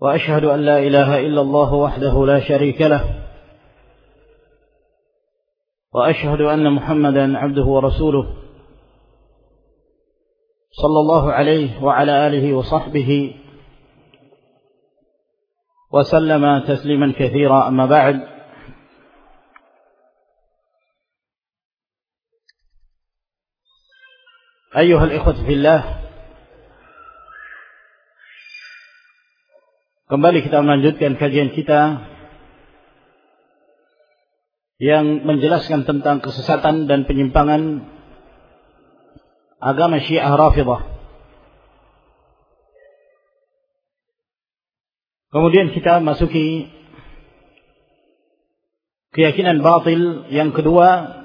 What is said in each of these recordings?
وأشهد أن لا إله إلا الله وحده لا شريك له وأشهد أن محمدا عبده ورسوله صلى الله عليه وعلى آله وصحبه وسلم تسليما كثيرا. أما بعد أيها الإخوة في الله Kembali kita melanjutkan kajian kita yang menjelaskan tentang kesesatan dan penyimpangan agama Syiah Rafidah. Kemudian kita masuki keyakinan batil yang kedua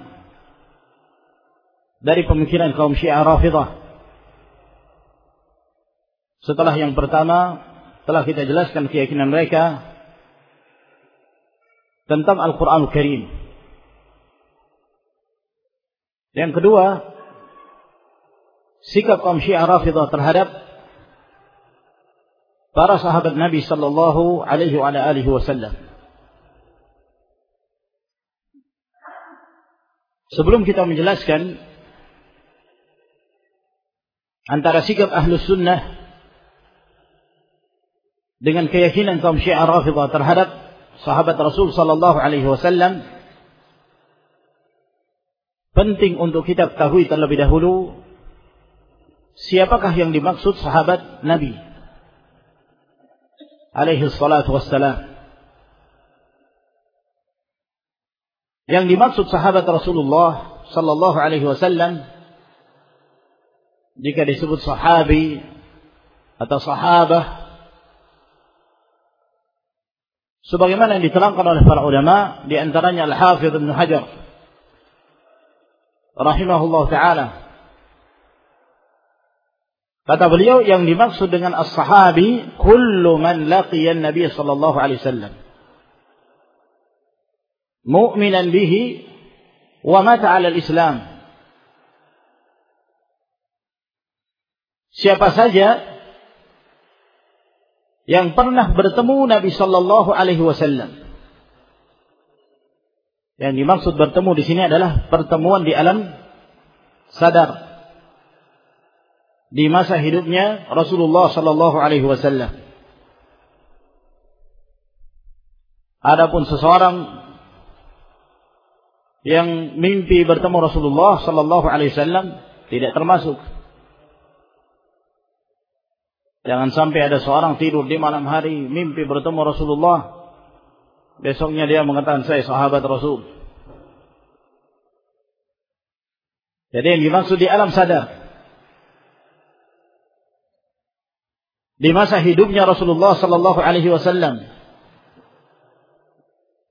dari pemikiran kaum Syiah Rafidah. Setelah yang pertama telah kita jelaskan keyakinan mereka tentang Al-Quran Al-Karim. Yang kedua, sikap kaum Syiah Rafidah terhadap para sahabat Nabi sallallahu alaihi wasallam. Sebelum kita menjelaskan antara sikap Ahlus Sunnah dengan keyakinan kaum Syiah Rafidah terhadap sahabat Rasul sallallahu alaihi wasallam penting untuk kita ketahui terlebih dahulu siapakah yang dimaksud sahabat Nabi alaihi salatu wassalam? Yang dimaksud sahabat Rasulullah sallallahu alaihi wasallam jika disebut sahabi atau sahabah sebagaimana yang diterangkan oleh para ulama di antaranya Al-Hafidz Ibnu Hajar. Rahimahullah taala. Kata beliau yang dimaksud dengan as-sahabi kullu man laqiya an-nabiy sallallahu alaihi wasallam. Mu'minan bihi wa mata 'ala al-islam. Siapa saja yang pernah bertemu Nabi Shallallahu Alaihi Wasallam. Yang dimaksud bertemu di sini adalah pertemuan di alam sadar di masa hidupnya Rasulullah Shallallahu Alaihi Wasallam. Adapun seseorang yang mimpi bertemu Rasulullah Shallallahu Alaihi Wasallam tidak termasuk Jangan sampai ada seorang tidur di malam hari mimpi bertemu Rasulullah. Besoknya dia mengatakan saya sahabat Rasul. Jadi yang dimaksud di alam sadar. Di masa hidupnya Rasulullah sallallahu alaihi wasallam.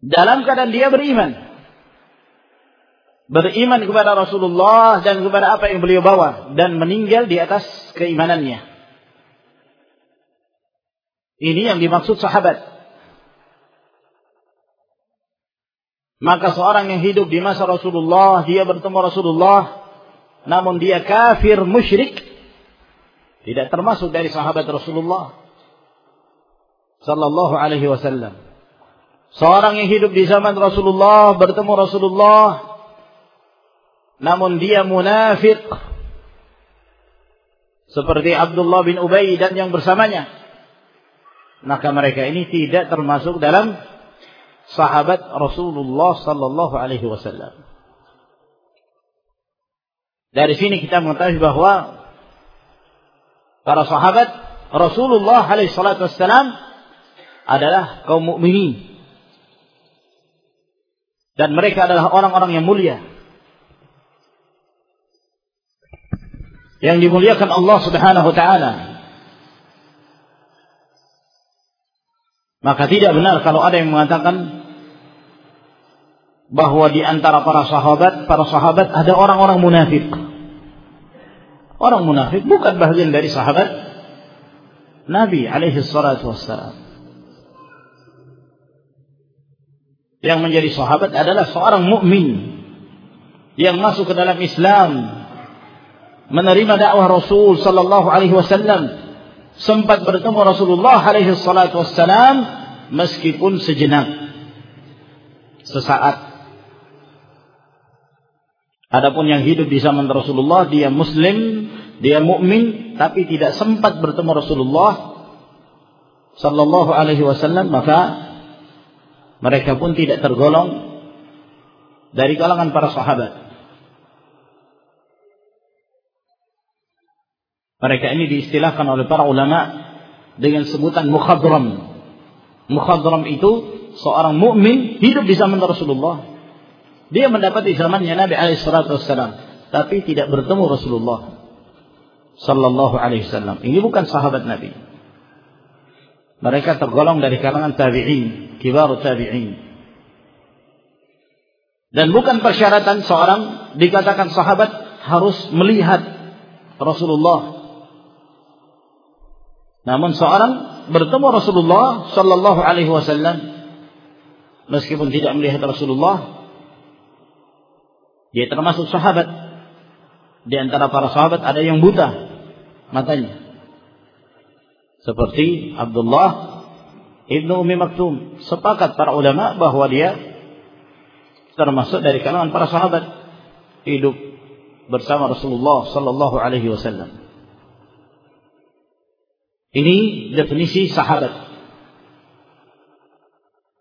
Dalam keadaan dia beriman. Beriman kepada Rasulullah dan kepada apa yang beliau bawa dan meninggal di atas keimanannya. Ini yang dimaksud sahabat. Maka seorang yang hidup di masa Rasulullah, dia bertemu Rasulullah, namun dia kafir musyrik, tidak termasuk dari sahabat Rasulullah sallallahu alaihi wasallam. Seorang yang hidup di zaman Rasulullah, bertemu Rasulullah, namun dia munafik seperti Abdullah bin Ubay dan yang bersamanya maka mereka ini tidak termasuk dalam sahabat Rasulullah sallallahu alaihi wasallam. Dari sini kita mengetahui bahwa para sahabat Rasulullah alaihi salatu wasallam adalah kaum mukminin. Dan mereka adalah orang-orang yang mulia. Yang dimuliakan Allah Subhanahu wa taala Maka tidak benar kalau ada yang mengatakan bahwa di antara para sahabat, para sahabat ada orang-orang munafik. Orang munafik bukan bagian dari sahabat Nabi alaihi salatu wassalam. Yang menjadi sahabat adalah seorang mukmin yang masuk ke dalam Islam, menerima dakwah Rasul sallallahu alaihi wasallam, sempat bertemu Rasulullah alaihi salatu wassalam meskipun sejenak sesaat Adapun yang hidup di zaman Rasulullah dia muslim, dia mukmin tapi tidak sempat bertemu Rasulullah sallallahu alaihi wasallam maka mereka pun tidak tergolong dari kalangan para sahabat. Mereka ini diistilahkan oleh para ulama dengan sebutan mukhadram. Mukhadram itu seorang mukmin hidup di zaman Rasulullah dia mendapati zamannya Nabi Alaihissalam, tapi tidak bertemu Rasulullah Sallallahu Alaihi Wasallam. Ini bukan sahabat Nabi. Mereka tergolong dari kalangan tabi'in, kibar tabi'in. Dan bukan persyaratan seorang dikatakan sahabat harus melihat Rasulullah. Namun seorang bertemu Rasulullah Sallallahu Alaihi Wasallam meskipun tidak melihat Rasulullah dia termasuk sahabat. Di antara para sahabat ada yang buta matanya. Seperti Abdullah Ibnu Umi Maktum. Sepakat para ulama bahwa dia termasuk dari kalangan para sahabat hidup bersama Rasulullah sallallahu alaihi wasallam. Ini definisi sahabat.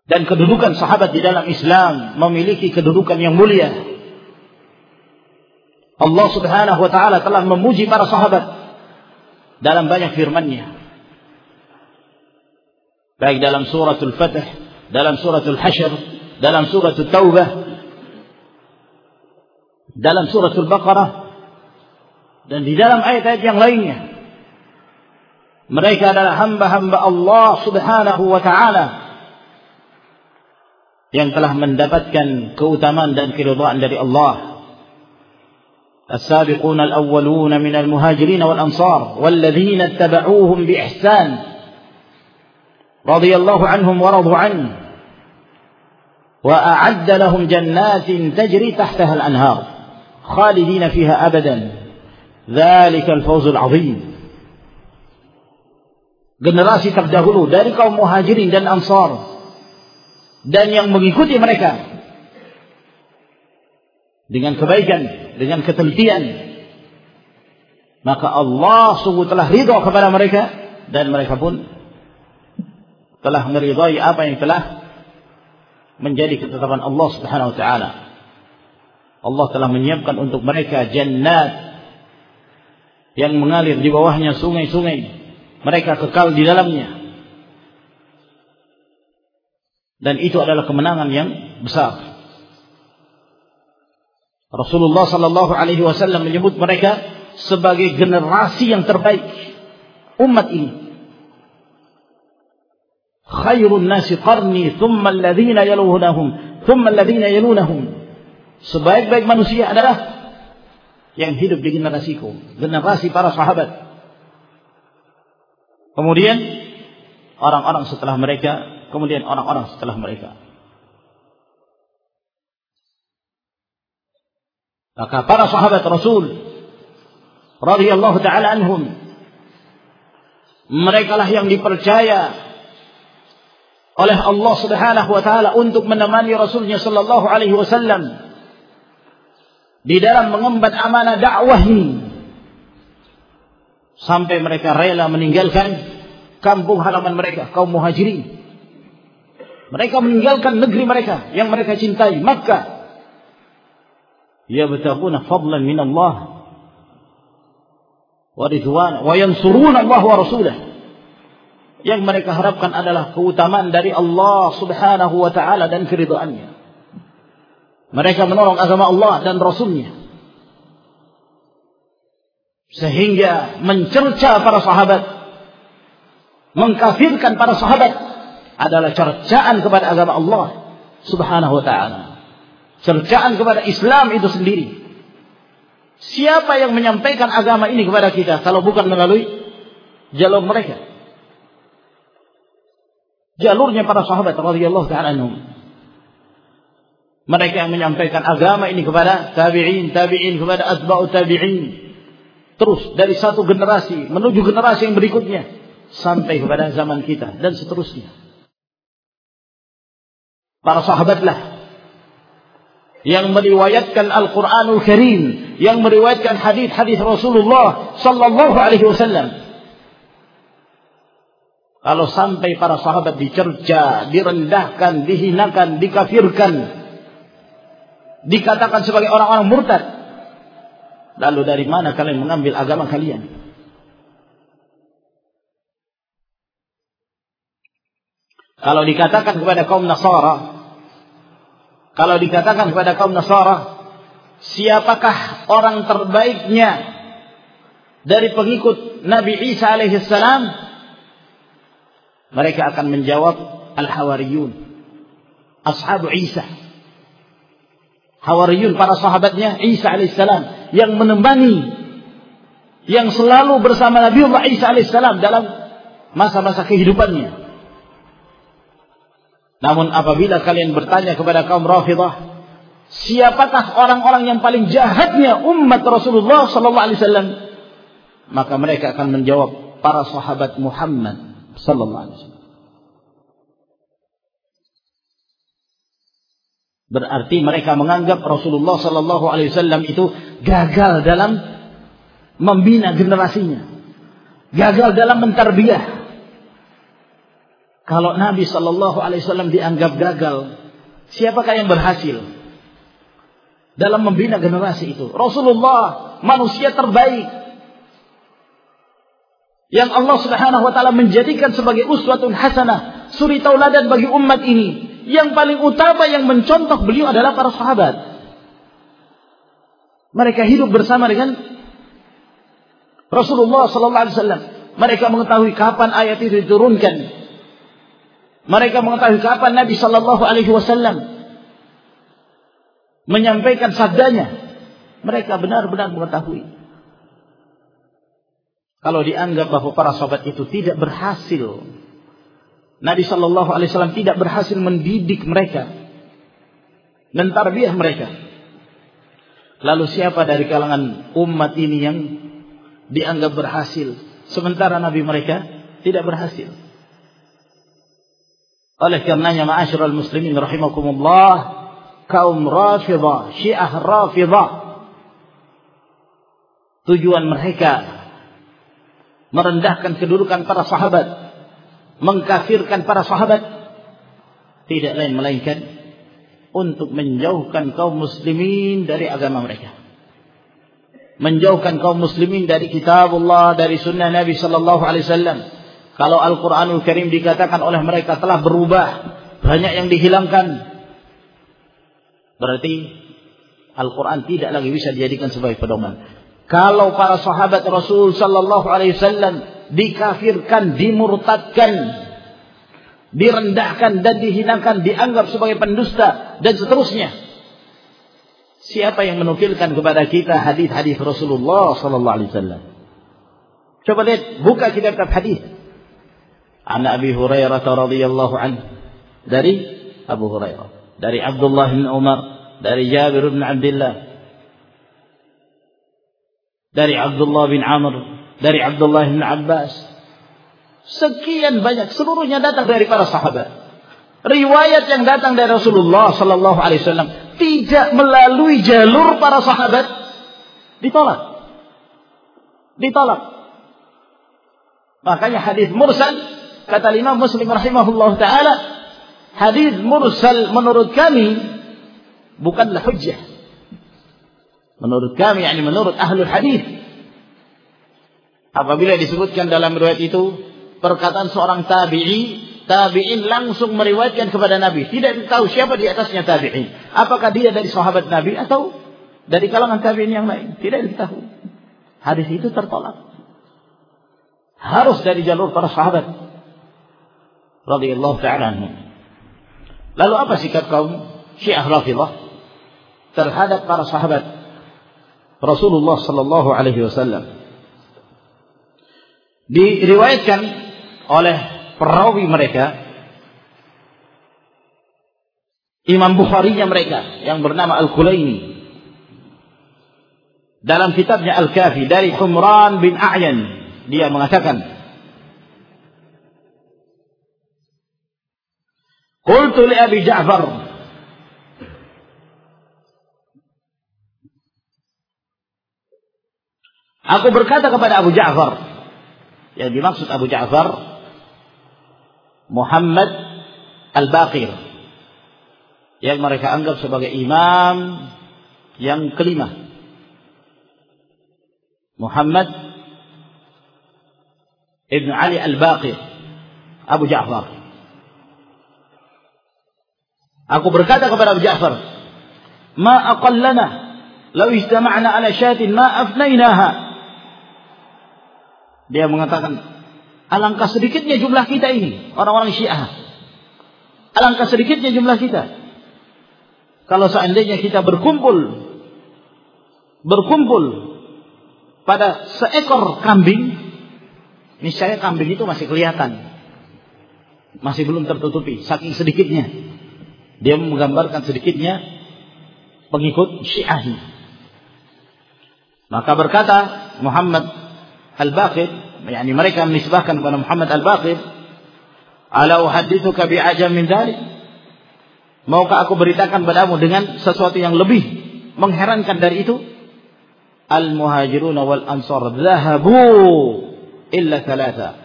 Dan kedudukan sahabat di dalam Islam memiliki kedudukan yang mulia. Allah Subhanahu wa taala telah memuji para sahabat dalam banyak firman-Nya. Baik dalam suratul Fath, dalam suratul Hasyr, dalam suratul Taubah, dalam suratul Baqarah dan di dalam ayat-ayat yang lainnya. Mereka adalah hamba-hamba Allah Subhanahu wa taala yang telah mendapatkan keutamaan dan keridhaan dari Allah. السابقون الأولون من المهاجرين والأنصار والذين اتبعوهم بإحسان رضي الله عنهم ورضوا عنه وأعد لهم جنات تجري تحتها الأنهار خالدين فيها أبدا ذلك الفوز العظيم generasi terdahulu dari kaum muhajirin dan ansar dan yang mengikuti mereka dengan kebaikan, dengan ketelitian, maka Allah sungguh telah ridho kepada mereka dan mereka pun telah meridai apa yang telah menjadi ketetapan Allah Subhanahu wa taala. Allah telah menyiapkan untuk mereka jannat yang mengalir di bawahnya sungai-sungai. Mereka kekal di dalamnya. Dan itu adalah kemenangan yang besar. Rasulullah sallallahu alaihi wasallam menyebut mereka sebagai generasi yang terbaik umat ini. Khairun nasi qarni thumma alladhina yalunahum thumma alladhina yalunahum. Sebaik-baik manusia adalah yang hidup di generasiku, generasi para sahabat. Kemudian orang-orang setelah mereka, kemudian orang-orang setelah mereka. Maka para sahabat Rasul radhiyallahu taala anhum mereka lah yang dipercaya oleh Allah Subhanahu wa taala untuk menemani Rasulnya sallallahu alaihi wasallam di dalam mengemban amanah dakwah ini sampai mereka rela meninggalkan kampung halaman mereka kaum muhajirin mereka meninggalkan negeri mereka yang mereka cintai Makkah yabtaghuna fadlan min Allah wa ridwan wa yansuruna Allah wa rasulah yang mereka harapkan adalah keutamaan dari Allah subhanahu wa ta'ala dan keridaannya. Mereka menolong agama Allah dan Rasulnya. Sehingga mencerca para sahabat. Mengkafirkan para sahabat. adalah cercaan kepada agama Allah Subhanahu wa taala. Cercaan kepada Islam itu sendiri. Siapa yang menyampaikan agama ini kepada kita kalau bukan melalui jalur mereka? Jalurnya para sahabat radhiyallahu taala anhum. Mereka yang menyampaikan agama ini kepada tabi'in, tabi'in kepada atba'u tabi'in. Terus dari satu generasi menuju generasi yang berikutnya sampai kepada zaman kita dan seterusnya. Para sahabatlah yang meriwayatkan Al-Qur'anul Karim, yang meriwayatkan hadis-hadis Rasulullah sallallahu alaihi wasallam. Kalau sampai para sahabat dicerca, direndahkan, dihinakan, dikafirkan, dikatakan sebagai orang-orang murtad, lalu dari mana kalian mengambil agama kalian? Kalau dikatakan kepada kaum Nasara, kalau dikatakan kepada kaum Nasara, siapakah orang terbaiknya dari pengikut Nabi Isa alaihissalam? Mereka akan menjawab Al-Hawariyun. Ashabu Isa. Hawariyun para sahabatnya Isa alaihissalam yang menemani yang selalu bersama Nabi Allah Isa alaihissalam dalam masa-masa kehidupannya. Namun apabila kalian bertanya kepada kaum Rafidah, siapakah orang-orang yang paling jahatnya umat Rasulullah sallallahu alaihi wasallam? Maka mereka akan menjawab para sahabat Muhammad sallallahu alaihi wasallam. Berarti mereka menganggap Rasulullah sallallahu alaihi wasallam itu gagal dalam membina generasinya. Gagal dalam mentarbiyah kalau Nabi Shallallahu Alaihi Wasallam dianggap gagal, siapakah yang berhasil dalam membina generasi itu? Rasulullah, manusia terbaik yang Allah Subhanahu Wa Taala menjadikan sebagai uswatun hasanah, suri tauladan bagi umat ini. Yang paling utama yang mencontoh beliau adalah para sahabat. Mereka hidup bersama dengan Rasulullah Sallallahu Alaihi Wasallam. Mereka mengetahui kapan ayat itu diturunkan, mereka mengetahui kapan Nabi Shallallahu Alaihi Wasallam menyampaikan sabdanya. Mereka benar-benar mengetahui. Kalau dianggap bahwa para sahabat itu tidak berhasil, Nabi Shallallahu Alaihi Wasallam tidak berhasil mendidik mereka, mentarbiah mereka. Lalu siapa dari kalangan umat ini yang dianggap berhasil, sementara Nabi mereka tidak berhasil? Oleh karenanya ma'asyiral muslimin rahimakumullah, kaum Rafidah, Syiah Rafidah tujuan mereka merendahkan kedudukan para sahabat, mengkafirkan para sahabat tidak lain melainkan untuk menjauhkan kaum muslimin dari agama mereka. Menjauhkan kaum muslimin dari kitab Allah, dari sunnah Nabi sallallahu alaihi wasallam kalau Al-Quranul Karim dikatakan oleh mereka telah berubah, banyak yang dihilangkan. Berarti Al-Quran tidak lagi bisa dijadikan sebagai pedoman. Kalau para sahabat Rasul Sallallahu Alaihi Wasallam dikafirkan, dimurtadkan, direndahkan dan dihinakan, dianggap sebagai pendusta dan seterusnya. Siapa yang menukilkan kepada kita hadis-hadis Rasulullah sallallahu alaihi wasallam? Coba lihat, buka kitab-kitab hadis. An Abi Hurairah radhiyallahu an dari Abu Hurairah, dari Abdullah bin Umar, dari Jabir bin Abdullah, dari Abdullah bin Amr, dari Abdullah bin Abbas, sekian banyak seluruhnya datang dari para sahabat riwayat yang datang dari Rasulullah sallallahu alaihi wasallam tidak melalui jalur para sahabat ditolak ditolak makanya hadis mursal Kata Imam Muslim rahimahullah taala, hadis mursal menurut kami bukanlah hujjah. Menurut kami, yakni menurut ahlul hadis. Apabila disebutkan dalam riwayat itu perkataan seorang tabi'i, tabi'in langsung meriwayatkan kepada Nabi. Tidak tahu siapa di atasnya tabi'in. Apakah dia dari sahabat Nabi atau dari kalangan tabi'in yang lain? Tidak diketahui. Hadis itu tertolak. Harus dari jalur para sahabat. radhiyallahu taala. Lalu apa sikap kaum Syiah Rafidhah terhadap para sahabat Rasulullah sallallahu alaihi wasallam? Diriwayatkan oleh perawi mereka Imam Bukhari-nya mereka yang bernama Al-Kulaini dalam kitabnya Al-Kafi dari Humran bin A'yan dia mengatakan Qultu li Abi Ja'far. Aku berkata kepada Abu Ja'far yang dimaksud Abu Ja'far Muhammad Al-Baqir yang mereka anggap sebagai imam yang kelima Muhammad Ibn Ali Al-Baqir Abu Ja'far Aku berkata kepada Abu Ja'far, "Ma aqallana law istama'na ala syatin ma afnainaha." Dia mengatakan, alangkah sedikitnya jumlah kita ini, orang-orang Syiah. Alangkah sedikitnya jumlah kita. Kalau seandainya kita berkumpul berkumpul pada seekor kambing, niscaya kambing itu masih kelihatan. Masih belum tertutupi, saking sedikitnya. Dia menggambarkan sedikitnya pengikut Syiah. Maka berkata Muhammad Al-Baqir, yakni mereka menisbahkan kepada Muhammad Al-Baqir, "Ala uhaddithuka bi'ajam min dhalik?" Maukah aku beritakan padamu dengan sesuatu yang lebih mengherankan dari itu? Al-muhajirun wal ansar dhahabu illa thalatha.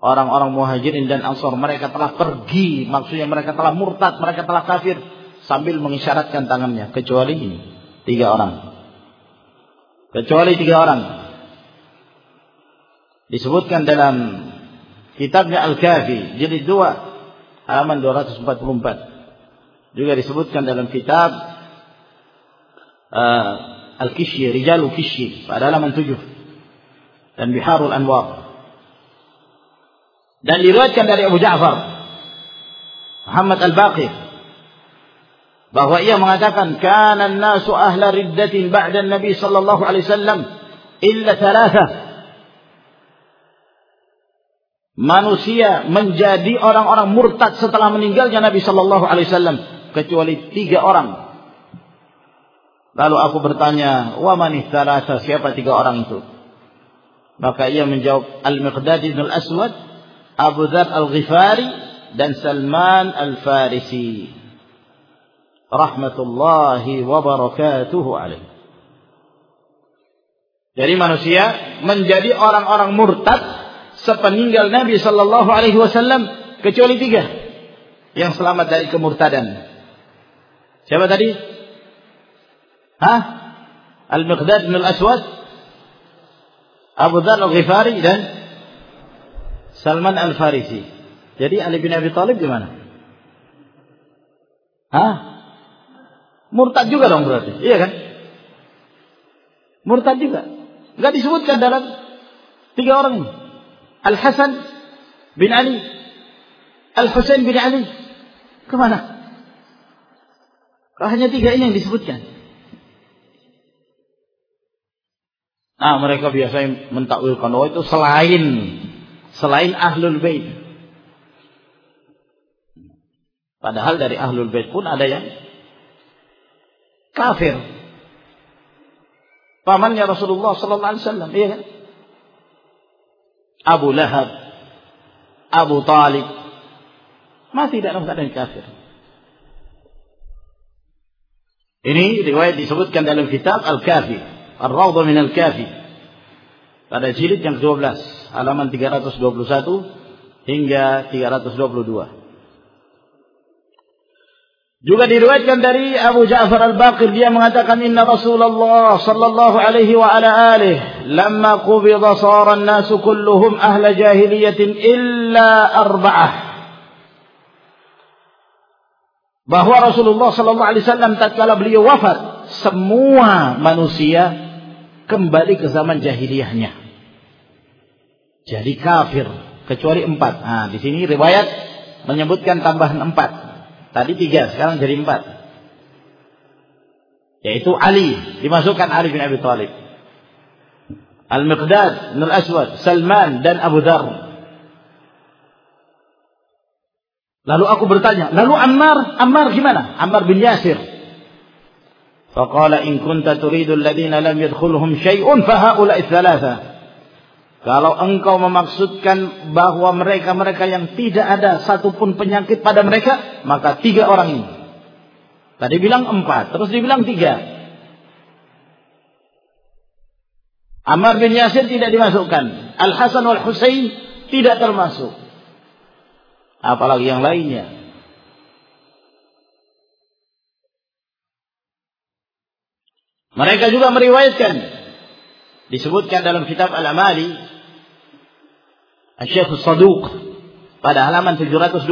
Orang-orang muhajirin dan ansor mereka telah pergi. Maksudnya mereka telah murtad mereka telah kafir sambil mengisyaratkan tangannya. Kecuali tiga orang. Kecuali tiga orang disebutkan dalam kitabnya Al-Kafi jilid 2 halaman 244 juga disebutkan dalam kitab uh, Al-Kishyi Rijalu Kishyi pada halaman 7 dan Biharul Anwar. Dan diriwayatkan dari Abu Ja'far Muhammad Al-Baqir bahwa ia mengatakan kana an-nasu ahla riddatin ba'da Nabi sallallahu alaihi wasallam illa thalatha manusia menjadi orang-orang murtad setelah meninggalnya Nabi sallallahu alaihi wasallam kecuali tiga orang lalu aku bertanya wa man thalatha siapa tiga orang itu maka ia menjawab Al-Miqdad bin Al-Aswad Abu Dhar Al-Ghifari dan Salman Al-Farisi. Rahmatullahi wa barakatuhu alaihi. Jadi manusia menjadi orang-orang murtad sepeninggal Nabi sallallahu alaihi wasallam kecuali tiga yang selamat dari kemurtadan. Siapa tadi? Hah? Al-Miqdad bin Al-Aswad, Abu Dhar Al-Ghifari dan Salman Al Farisi. Jadi Ali bin Abi Thalib gimana? Hah? Murtad juga dong berarti. Iya kan? Murtad juga. Enggak disebutkan dalam tiga orang ini. Al Hasan bin Ali, Al Husain bin Ali. Ke mana? Hanya tiga ini yang disebutkan. Nah, mereka biasanya mentakwilkan oh itu selain selain ahlul bait. Padahal dari ahlul bait pun ada yang kafir. Pamannya Rasulullah sallallahu alaihi wasallam, iya kan? Abu Lahab, Abu Talib mati dalam keadaan kafir. Ini riwayat disebutkan dalam kitab Al-Kafi, Ar-Rawdah min Al-Kafi. Pada jilid yang ke-12 halaman 321 hingga 322. Juga diriwayatkan dari Abu Ja'far Al-Baqir dia mengatakan inna Rasulullah sallallahu alaihi wa ala alihi lamma qubida sara an-nas kulluhum ahla jahiliyatin illa arba'ah bahwa Rasulullah sallallahu alaihi wasallam tatkala beliau wafat semua manusia kembali ke zaman jahiliyahnya jadi kafir kecuali empat. Nah, di sini riwayat menyebutkan tambahan empat. Tadi tiga, sekarang jadi empat. Yaitu Ali, dimasukkan Ali bin Abi Thalib. Al-Miqdad bin Al-Aswad, Salman dan Abu Dhar. Lalu aku bertanya, lalu Ammar, Ammar gimana? Ammar bin Yasir. Faqala in kunta turidu alladhina lam yadkhulhum syai'un fahaula thalatha. Kalau engkau memaksudkan bahwa mereka-mereka yang tidak ada satupun penyakit pada mereka, maka tiga orang ini. Tadi bilang empat, terus dibilang tiga. Ammar bin Yasir tidak dimasukkan. Al-Hasan wal Husain tidak termasuk. Apalagi yang lainnya. Mereka juga meriwayatkan disebutkan dalam kitab Al-Amali Syekh Saduq pada halaman 726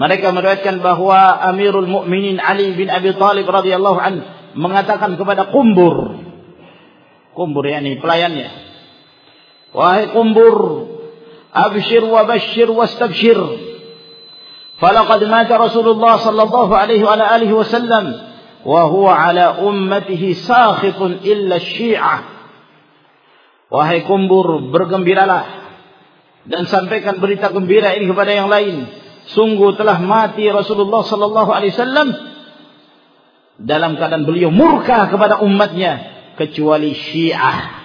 mereka meriwayatkan bahwa Amirul Mukminin Ali bin Abi Thalib radhiyallahu an mengatakan kepada Kumbur. Kumbur yakni pelayannya. Wahai Kumbur abshir wa bashir wastabshir falaqad mata Rasulullah sallallahu alaihi wa alihi wasallam wa huwa ala ummatihi sakhitun illa syiah Wahai kumbur, bergembiralah dan sampaikan berita gembira ini kepada yang lain. Sungguh telah mati Rasulullah sallallahu alaihi wasallam dalam keadaan beliau murka kepada umatnya kecuali Syiah.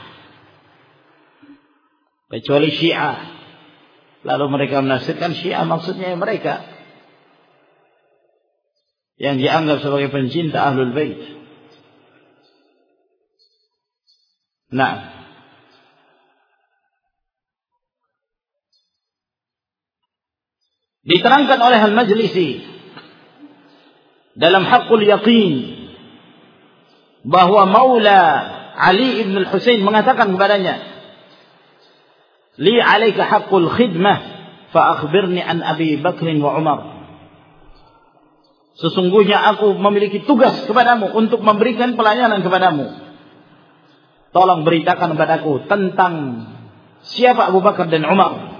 Kecuali Syiah. Lalu mereka menafsirkan Syiah maksudnya mereka yang dianggap sebagai pencinta Ahlul Bait. Nah, Diterangkan oleh Al-Majlisi dalam Hakul Yaqin bahwa Maula Ali ibn al-Husain mengatakan kepadanya, "Li 'alaika haqqul khidmah fa akhbirni an Abi Bakr wa Umar." Sesungguhnya aku memiliki tugas kepadamu untuk memberikan pelayanan kepadamu. Tolong beritakan kepadaku tentang siapa Abu Bakar dan Umar.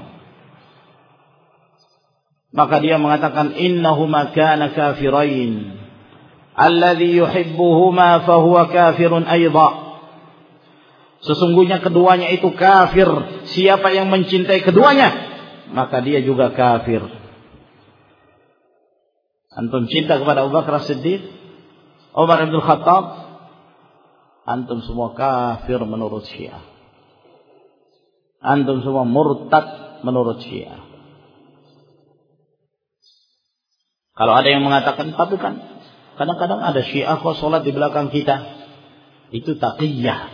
Maka dia mengatakan innahuma kana kafirain. Alladhi yuhibbuhuma fahuwa kafirun aidha. Sesungguhnya keduanya itu kafir. Siapa yang mencintai keduanya, maka dia juga kafir. Antum cinta kepada Abu Bakar Siddiq, Umar bin Khattab, antum semua kafir menurut Syiah. Antum semua murtad menurut Syiah. Kalau ada yang mengatakan, tapi kan kadang-kadang ada syiah kok sholat di belakang kita. Itu taqiyah.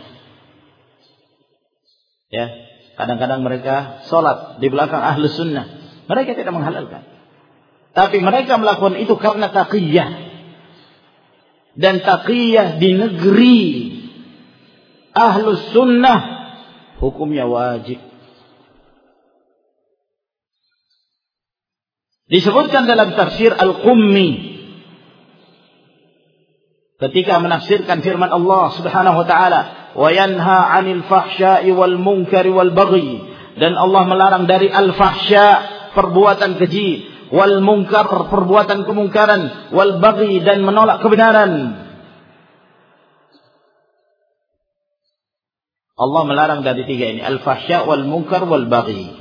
Ya, kadang-kadang mereka sholat di belakang ahlu sunnah. Mereka tidak menghalalkan. Tapi mereka melakukan itu karena taqiyah. Dan taqiyah di negeri ahlu sunnah hukumnya wajib. Disebutkan dalam tafsir Al-Qummi ketika menafsirkan firman Allah Subhanahu wa taala, "Wa 'anil fahsya'i wal wal baghi." Dan Allah melarang dari al-fahsya, perbuatan keji, wal munkar, perbuatan kemungkaran, wal baghi dan menolak kebenaran. Allah melarang dari tiga ini, al-fahsya wal munkar wal baghi.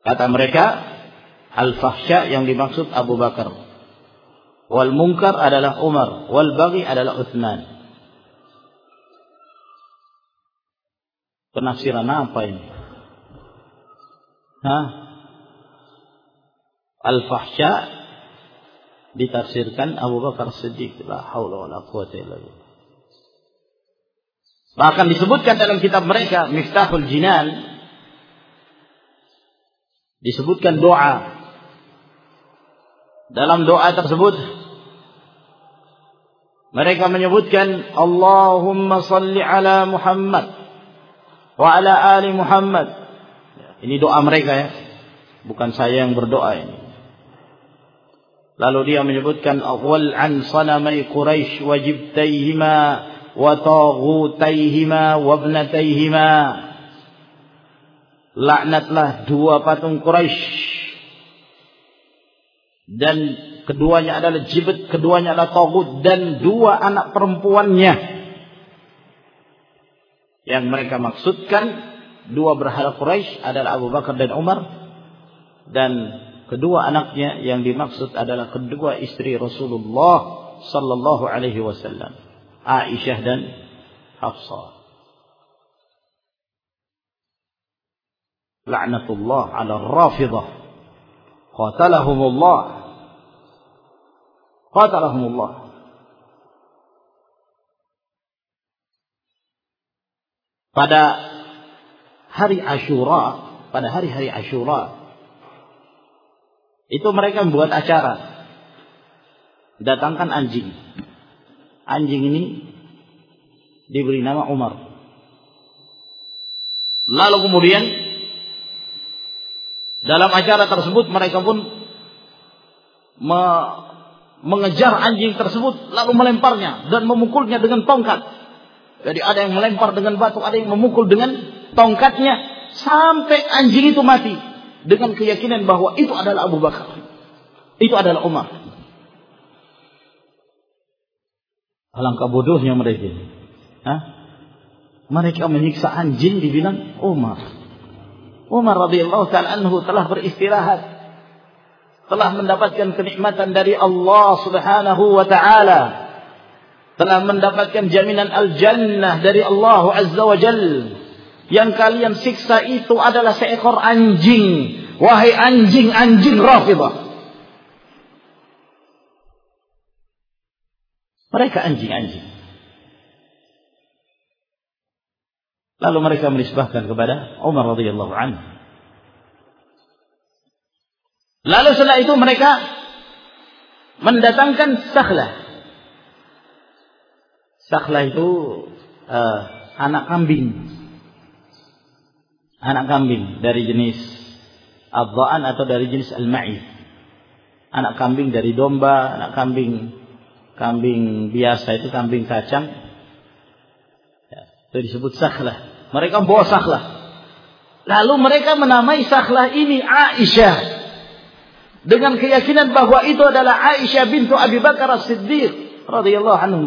Kata mereka, Al-fahsya yang dimaksud Abu Bakar. Wal munkar adalah Umar. Wal bagi adalah Uthman. Penafsiran apa ini? Hah? Al-fahsya ditafsirkan Abu Bakar Siddiq. La haula wa la quwata illa billah. Bahkan disebutkan dalam kitab mereka Miftahul Jinan disebutkan doa dalam doa tersebut mereka menyebutkan Allahumma salli ala Muhammad wa ala ali Muhammad. Ini doa mereka ya. Bukan saya yang berdoa ini. Lalu dia menyebutkan awal an sanamai Quraisy wa jibtaihima wa taghutaihima wa ibnataihima. Laknatlah dua patung Quraisy. Dan keduanya adalah jibet, keduanya adalah togut dan dua anak perempuannya. Yang mereka maksudkan dua berhala Quraisy adalah Abu Bakar dan Umar dan kedua anaknya yang dimaksud adalah kedua istri Rasulullah sallallahu alaihi wasallam, Aisyah dan Hafsah. La'natullah 'ala ar-rafidah. Qatalahumullah. Qatalahumullah. Pada hari Ashura, pada hari-hari Ashura, itu mereka membuat acara. Datangkan anjing. Anjing ini diberi nama Umar. Lalu kemudian dalam acara tersebut mereka pun me mengejar anjing tersebut lalu melemparnya dan memukulnya dengan tongkat. Jadi ada yang melempar dengan batu, ada yang memukul dengan tongkatnya sampai anjing itu mati dengan keyakinan bahwa itu adalah Abu Bakar. Itu adalah Umar. Alangkah bodohnya mereka. Hah? Mereka menyiksa anjing dibilang Umar. Umar radhiyallahu taala anhu telah beristirahat. Telah mendapatkan kenikmatan dari Allah Subhanahu wa taala. Telah mendapatkan jaminan al-jannah dari Allah Azza wa Jal. Yang kalian siksa itu adalah seekor anjing. Wahai anjing-anjing Rafidah. Mereka anjing-anjing. Lalu mereka menisbahkan kepada Umar radhiyallahu anhu. Lalu setelah itu mereka mendatangkan sakhlah. Sakhlah itu uh, anak kambing. Anak kambing dari jenis adzaan atau dari jenis al-ma'iz. Anak kambing dari domba, anak kambing kambing biasa itu kambing kacang itu disebut sakhlah. Mereka bawa sakhlah. Lalu mereka menamai sakhlah ini Aisyah. Dengan keyakinan bahwa itu adalah Aisyah bintu Abi Bakar As-Siddiq radhiyallahu anhu.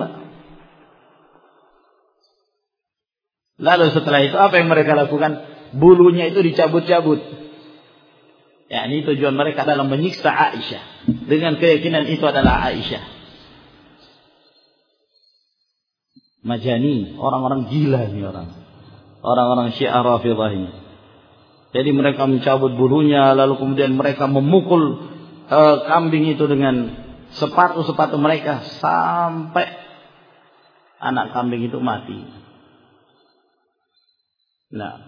Lalu setelah itu apa yang mereka lakukan? Bulunya itu dicabut-cabut. Ya, ini tujuan mereka adalah menyiksa Aisyah. Dengan keyakinan itu adalah Aisyah. Majani, orang-orang gila ini orang. Orang-orang Syiah Rafidah ini. Jadi mereka mencabut bulunya lalu kemudian mereka memukul uh, kambing itu dengan sepatu-sepatu mereka sampai anak kambing itu mati. Nah,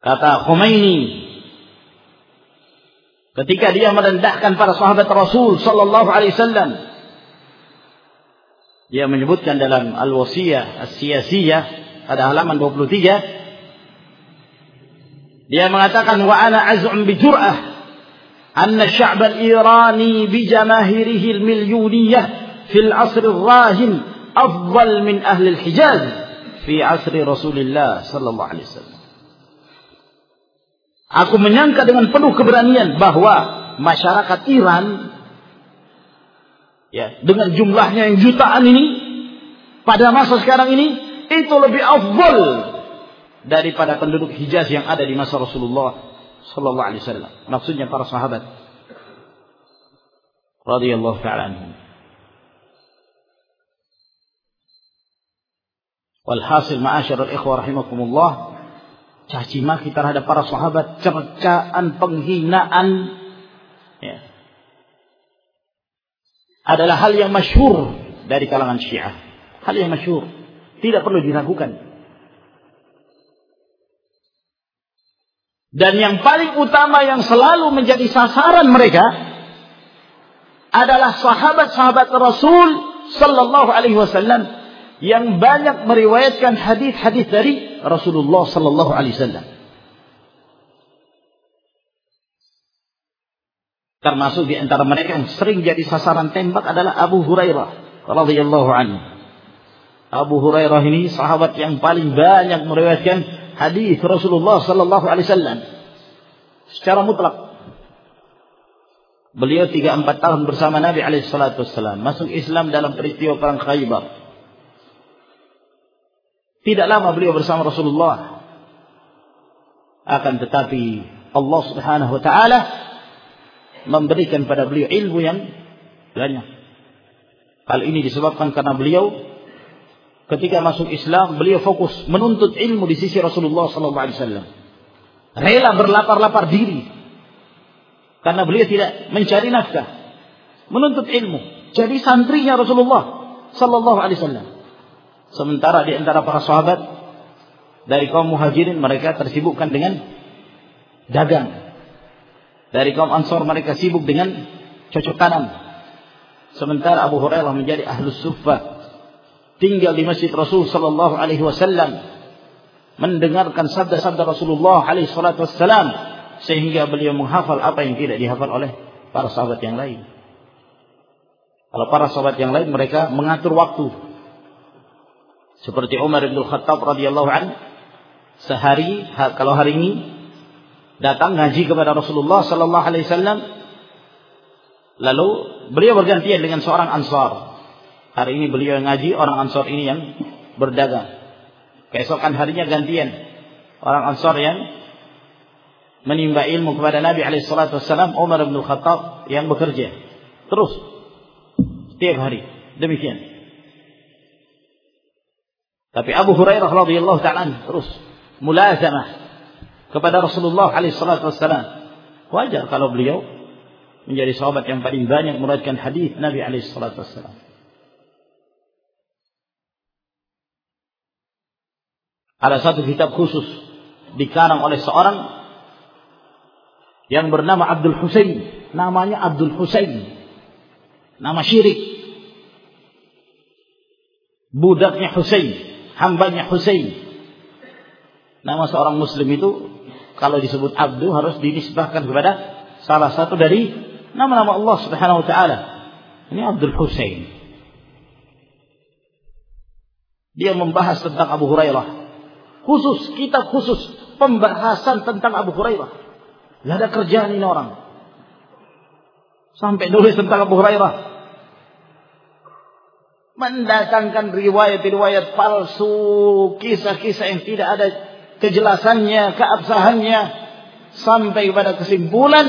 kata Khomeini Ketika dia merendahkan para sahabat Rasul sallallahu alaihi wasallam. Dia menyebutkan dalam Al-Wasiyah As-Siyasiyah pada halaman 23 dia mengatakan wa ana az'um bi jur'ah anna sya'b al-irani bi jamahirihi al-milyuniyah fil 'asr ar-rahin afdal min ahli al-Hijaz fi 'asri Rasulillah sallallahu alaihi wasallam Aku menyangka dengan penuh keberanian bahwa masyarakat Iran ya dengan jumlahnya yang jutaan ini pada masa sekarang ini itu lebih afdal daripada penduduk Hijaz yang ada di masa Rasulullah sallallahu alaihi wasallam. Maksudnya para sahabat radhiyallahu taala anhum. Walhasil ma'asyiral ikhwah rahimakumullah caci maki terhadap para sahabat, cercaan, penghinaan, ya. adalah hal yang masyhur dari kalangan Syiah. Hal yang masyhur, tidak perlu diragukan. Dan yang paling utama yang selalu menjadi sasaran mereka adalah sahabat-sahabat Rasul sallallahu alaihi wasallam yang banyak meriwayatkan hadis-hadis dari Rasulullah sallallahu alaihi wasallam. Termasuk di antara mereka yang sering jadi sasaran tembak adalah Abu Hurairah radhiyallahu anhu. Abu Hurairah ini sahabat yang paling banyak meriwayatkan hadis Rasulullah sallallahu alaihi wasallam secara mutlak. Beliau 3 4 tahun bersama Nabi alaihi salatu masuk Islam dalam peristiwa perang Khaybar. Tidak lama beliau bersama Rasulullah. Akan tetapi Allah Subhanahu wa taala memberikan pada beliau ilmu yang banyak. Hal ini disebabkan karena beliau ketika masuk Islam beliau fokus menuntut ilmu di sisi Rasulullah sallallahu alaihi wasallam. Rela berlapar-lapar diri karena beliau tidak mencari nafkah, menuntut ilmu. Jadi santrinya Rasulullah sallallahu alaihi wasallam. Sementara di antara para sahabat dari kaum muhajirin mereka tersibukkan dengan dagang. Dari kaum ansor mereka sibuk dengan cocok tanam. Sementara Abu Hurairah menjadi ahlus suffah. Tinggal di masjid Rasul sallallahu alaihi wasallam. Mendengarkan sabda-sabda Rasulullah alaihi wassalam. Sehingga beliau menghafal apa yang tidak dihafal oleh para sahabat yang lain. Kalau para sahabat yang lain mereka mengatur waktu. Seperti Umar bin Khattab radhiyallahu an sehari kalau hari ini datang ngaji kepada Rasulullah sallallahu alaihi wasallam Lalu beliau bergantian dengan seorang ansar. Hari ini beliau ngaji, orang ansar ini yang berdagang. Keesokan harinya gantian. Orang ansar yang menimba ilmu kepada Nabi SAW, Umar bin Khattab yang bekerja. Terus. Setiap hari. Demikian. Tapi Abu Hurairah radhiyallahu taala terus mulazamah kepada Rasulullah alaihi salatu Wajar kalau beliau menjadi sahabat yang paling banyak meriwayatkan hadis Nabi alaihi wasallam. Ada satu kitab khusus dikarang oleh seorang yang bernama Abdul Husain. Namanya Abdul Husain. Nama syirik. Budaknya Husain. Hambanya Husain. Nama seorang muslim itu kalau disebut Abdul harus dinisbahkan kepada salah satu dari nama-nama Allah Subhanahu wa taala. Ini Abdul Husain. Dia membahas tentang Abu Hurairah. Khusus, kitab khusus pembahasan tentang Abu Hurairah. Tidak ada kerjaan ini orang. Sampai nulis tentang Abu Hurairah. Mendatangkan riwayat-riwayat palsu, kisah-kisah yang tidak ada kejelasannya, keabsahannya. Sampai pada kesimpulan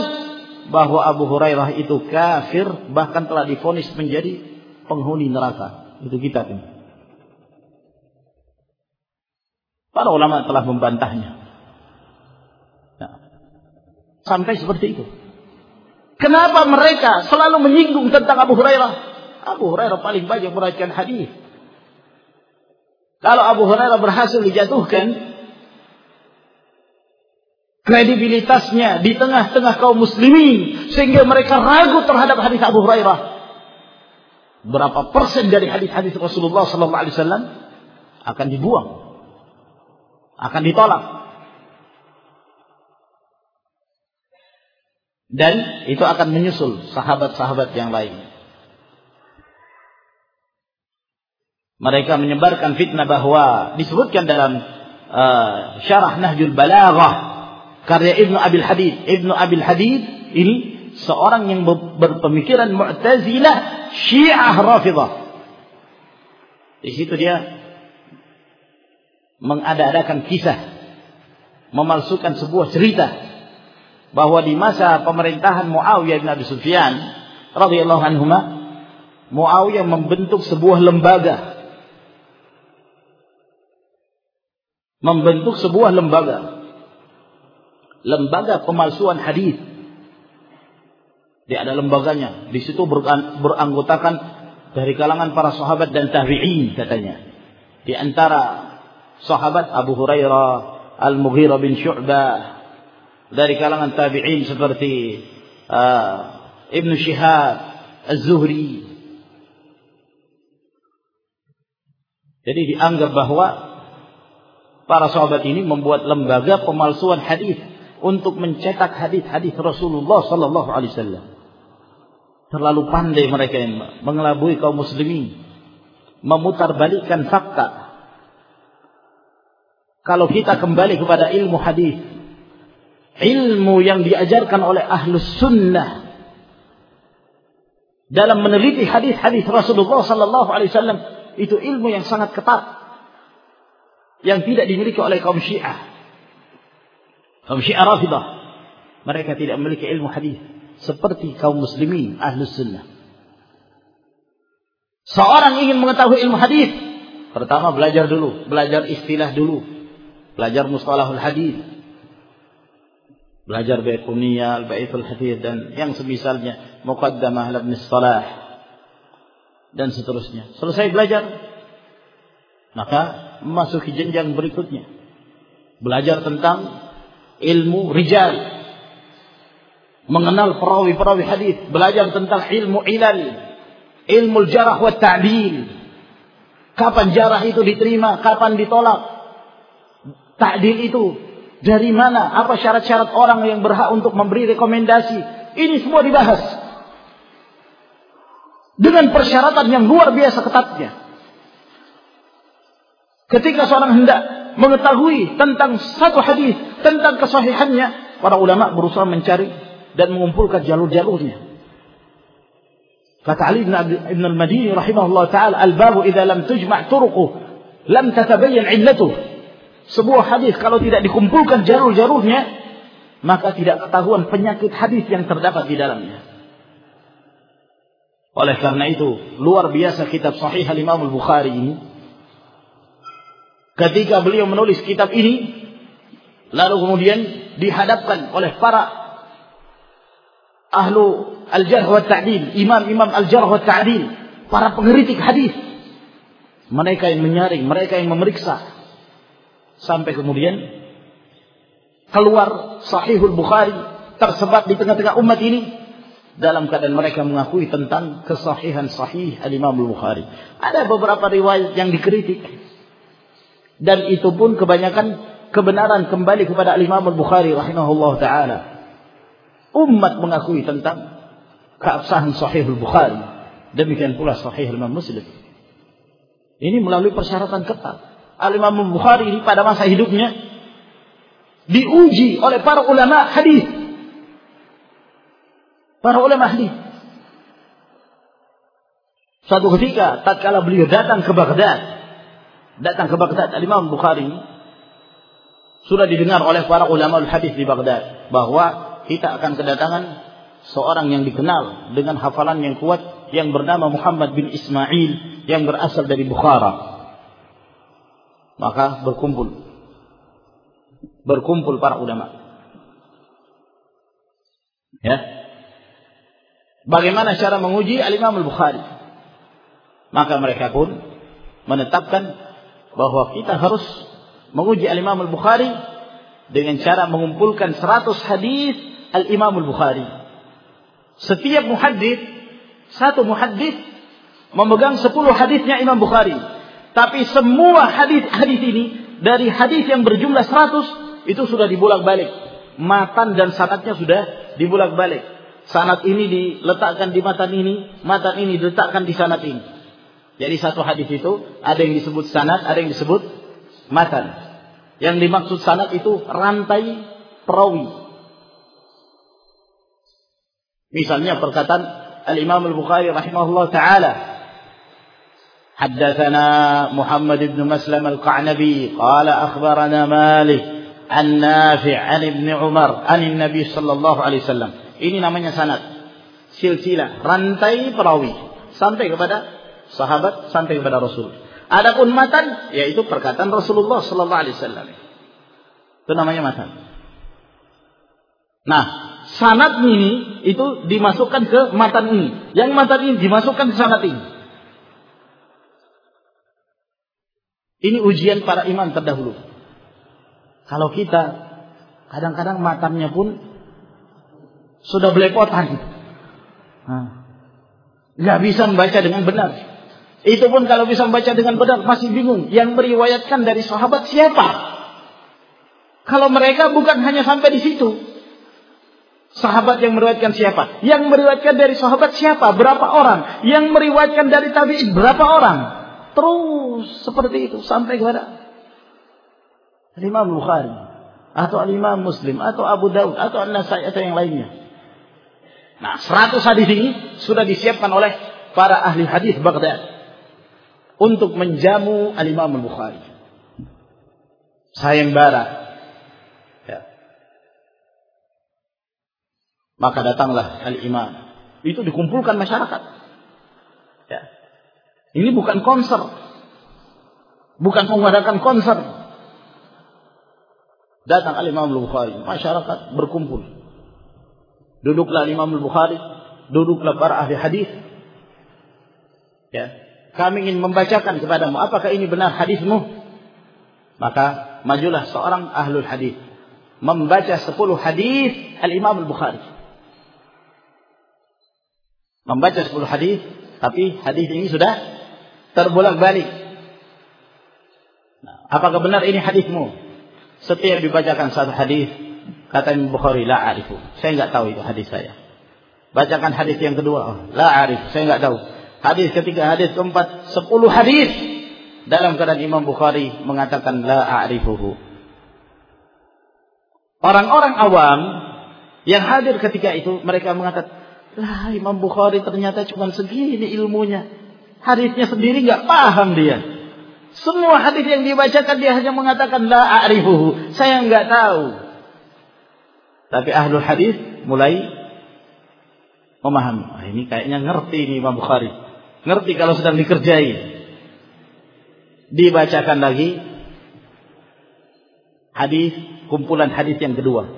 bahwa Abu Hurairah itu kafir bahkan telah difonis menjadi penghuni neraka. Itu kitab ini. Para ulama telah membantahnya. Nah, sampai seperti itu. Kenapa mereka selalu menyinggung tentang Abu Hurairah? Abu Hurairah paling banyak meriwayatkan hadis. Kalau Abu Hurairah berhasil dijatuhkan, kredibilitasnya di tengah-tengah kaum muslimin sehingga mereka ragu terhadap hadis Abu Hurairah. Berapa persen dari hadis-hadis Rasulullah sallallahu alaihi wasallam akan dibuang. Akan ditolak. Dan itu akan menyusul sahabat-sahabat yang lain. Mereka menyebarkan fitnah bahwa disebutkan dalam uh, syarah Nahjul Balaghah karya Ibnu Abil Hadid. Ibnu Abil Hadid ini seorang yang berpemikiran Mu'tazilah Syiah Rafidah. Di situ dia mengada-adakan kisah, memalsukan sebuah cerita bahwa di masa pemerintahan Muawiyah bin Abi Sufyan radhiyallahu anhu Muawiyah membentuk sebuah lembaga membentuk sebuah lembaga lembaga pemalsuan hadis. Dia ada lembaganya. Di situ beranggotakan dari kalangan para sahabat dan tabi'in katanya. Di antara sahabat Abu Hurairah, Al-Mughirah bin Syu'bah, dari kalangan tabi'in seperti uh, Ibn Shihab, Az-Zuhri. Jadi dianggap bahwa para sahabat ini membuat lembaga pemalsuan hadis untuk mencetak hadis-hadis Rasulullah sallallahu alaihi wasallam. Terlalu pandai mereka yang mengelabui kaum muslimin. memutarbalikkan fakta. Kalau kita kembali kepada ilmu hadis, ilmu yang diajarkan oleh ahlus sunnah dalam meneliti hadis-hadis Rasulullah Sallallahu Alaihi Wasallam itu ilmu yang sangat ketat yang tidak dimiliki oleh kaum Syiah. Kaum Syiah Rafidah mereka tidak memiliki ilmu hadis seperti kaum muslimin ahlus sunnah. Seorang ingin mengetahui ilmu hadis, pertama belajar dulu, belajar istilah dulu, belajar mustalahul hadis, belajar Baiquniyah, Baitul Hadith dan yang semisalnya Muqaddamah Ibn Salah dan seterusnya. Selesai belajar maka memasuki jenjang berikutnya. Belajar tentang ilmu rijal. Mengenal perawi-perawi hadis, belajar tentang ilmu ilal, ilmu jarah wa ta'dil. Kapan jarah itu diterima, kapan ditolak. Ta'dil itu dari mana? Apa syarat-syarat orang yang berhak untuk memberi rekomendasi? Ini semua dibahas. Dengan persyaratan yang luar biasa ketatnya. Ketika seorang hendak mengetahui tentang satu hadis, tentang kesahihannya, para ulama berusaha mencari dan mengumpulkan jalur-jalurnya. Kata Ali bin al-Madini rahimahullah taala, "Al-babu idza lam tujma' turuquh, lam tatabayyan 'illatuh." sebuah hadis kalau tidak dikumpulkan jalur-jalurnya, maka tidak ketahuan penyakit hadis yang terdapat di dalamnya. Oleh karena itu, luar biasa kitab Sahih Al-Imam Al-Bukhari ini. Ketika beliau menulis kitab ini, lalu kemudian dihadapkan oleh para ahlu al-jarh wa ta'dil, imam-imam al-jarh wa ta'dil, para pengeritik hadis. Mereka yang menyaring, mereka yang memeriksa, Sampai kemudian keluar Sahihul Bukhari tersebar di tengah-tengah umat ini dalam keadaan mereka mengakui tentang kesahihan sahih Al-Imam Bukhari. Ada beberapa riwayat yang dikritik dan itu pun kebanyakan kebenaran kembali kepada Al-Imam Bukhari rahimahullah taala. Umat mengakui tentang keabsahan Sahihul Bukhari. Demikian pula Sahih Imam Muslim. Ini melalui persyaratan ketat. Al-Imam Bukhari ini pada masa hidupnya diuji oleh para ulama hadis. Para ulama hadis. Suatu ketika tatkala beliau datang ke Baghdad, datang ke Baghdad Al-Imam Bukhari sudah didengar oleh para ulama hadis di Baghdad bahwa kita akan kedatangan seorang yang dikenal dengan hafalan yang kuat yang bernama Muhammad bin Ismail yang berasal dari Bukhara. Maka berkumpul. Berkumpul para ulama. Ya. Bagaimana cara menguji Al-Imam Al-Bukhari? Maka mereka pun menetapkan bahwa kita harus menguji Al-Imam Al-Bukhari dengan cara mengumpulkan 100 hadis Al-Imam Al-Bukhari. Setiap muhaddis, satu muhaddis memegang 10 hadisnya Imam Bukhari. Tapi semua hadis-hadis ini dari hadis yang berjumlah 100 itu sudah dibulak-balik. Matan dan sanatnya sudah dibulak-balik. Sanat ini diletakkan di matan ini, matan ini diletakkan di sanat ini. Jadi satu hadis itu ada yang disebut sanat, ada yang disebut matan. Yang dimaksud sanat itu rantai perawi. Misalnya perkataan Al-Imam Al-Bukhari rahimahullah taala حدثنا محمد بن مسلم القعنبي قال أخبرنا مالك عن نافع عن ابن عمر عن النبي صلى الله عليه وسلم ini namanya sanad silsilah rantai perawi sampai kepada sahabat sampai kepada Rasul adapun matan yaitu perkataan Rasulullah sallallahu alaihi wasallam itu namanya matan nah sanad ini itu dimasukkan ke matan ini yang matan ini dimasukkan ke sanad ini Ini ujian para imam terdahulu. Kalau kita kadang-kadang matanya pun sudah belepotan. Nah, nggak bisa membaca dengan benar. Itu pun kalau bisa membaca dengan benar masih bingung. Yang meriwayatkan dari sahabat siapa? Kalau mereka bukan hanya sampai di situ. Sahabat yang meriwayatkan siapa? Yang meriwayatkan dari sahabat siapa? Berapa orang? Yang meriwayatkan dari tabi'in berapa orang? Terus seperti itu sampai kepada Imam Bukhari atau Imam Muslim atau Abu Daud atau An-Nasai atau yang lainnya. Nah, 100 hadis ini sudah disiapkan oleh para ahli hadis Baghdad untuk menjamu Al-Imam Al-Bukhari. Sayembara. Ya. Maka datanglah Al-Imam. Itu dikumpulkan masyarakat. Ya. Ini bukan konser. Bukan mengadakan konser. Datang Al-Imam Al-Bukhari. Masyarakat berkumpul. Duduklah Al-Imam Al-Bukhari. Duduklah para ahli hadis ya, kami ingin membacakan kepadamu apakah ini benar hadismu? Maka majulah seorang ahlul hadis membaca 10 hadis al-Imam al-Bukhari. Membaca 10 hadis tapi hadis ini sudah terbolak-balik nah, apakah benar ini hadismu? Setiap dibacakan satu hadis kata Imam Bukhari la arifu. Saya enggak tahu itu hadis saya. Bacakan hadis yang kedua. Oh, la arif saya enggak tahu Hadis ketiga, hadis keempat, sepuluh hadis dalam keadaan Imam Bukhari mengatakan la a'rifuhu. Orang-orang awam yang hadir ketika itu mereka mengatakan, lah Imam Bukhari ternyata cuma segini ilmunya. Hadisnya sendiri nggak paham dia. Semua hadis yang dibacakan dia hanya mengatakan la a'rifuhu. Saya nggak tahu. Tapi ahlul hadis mulai memahami. Oh, ini kayaknya ngerti ini Imam Bukhari. Ngerti kalau sedang dikerjai. Dibacakan lagi hadis, kumpulan hadis yang kedua.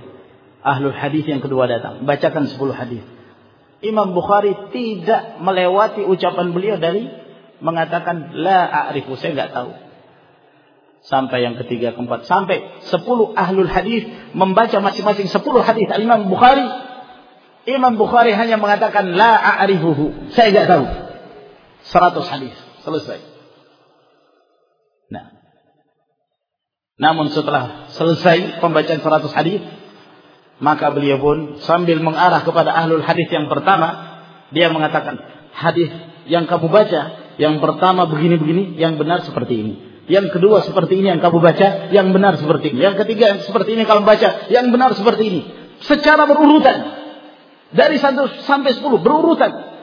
Ahlul hadis yang kedua datang, bacakan 10 hadis. Imam Bukhari tidak melewati ucapan beliau dari mengatakan la a'rifu, saya enggak tahu. Sampai yang ketiga, keempat, sampai 10 ahlul hadis membaca masing-masing 10 hadis Imam Bukhari. Imam Bukhari hanya mengatakan la a'rifuhu, saya enggak tahu. 100 hadis. Selesai. Nah. Namun setelah selesai pembacaan 100 hadis, maka beliau pun sambil mengarah kepada ahlul hadis yang pertama, dia mengatakan, hadis yang kamu baca, yang pertama begini-begini, yang benar seperti ini. Yang kedua seperti ini yang kamu baca, yang benar seperti ini. Yang ketiga yang seperti ini kamu baca, yang benar seperti ini. Secara berurutan. Dari 1 sampai 10 berurutan.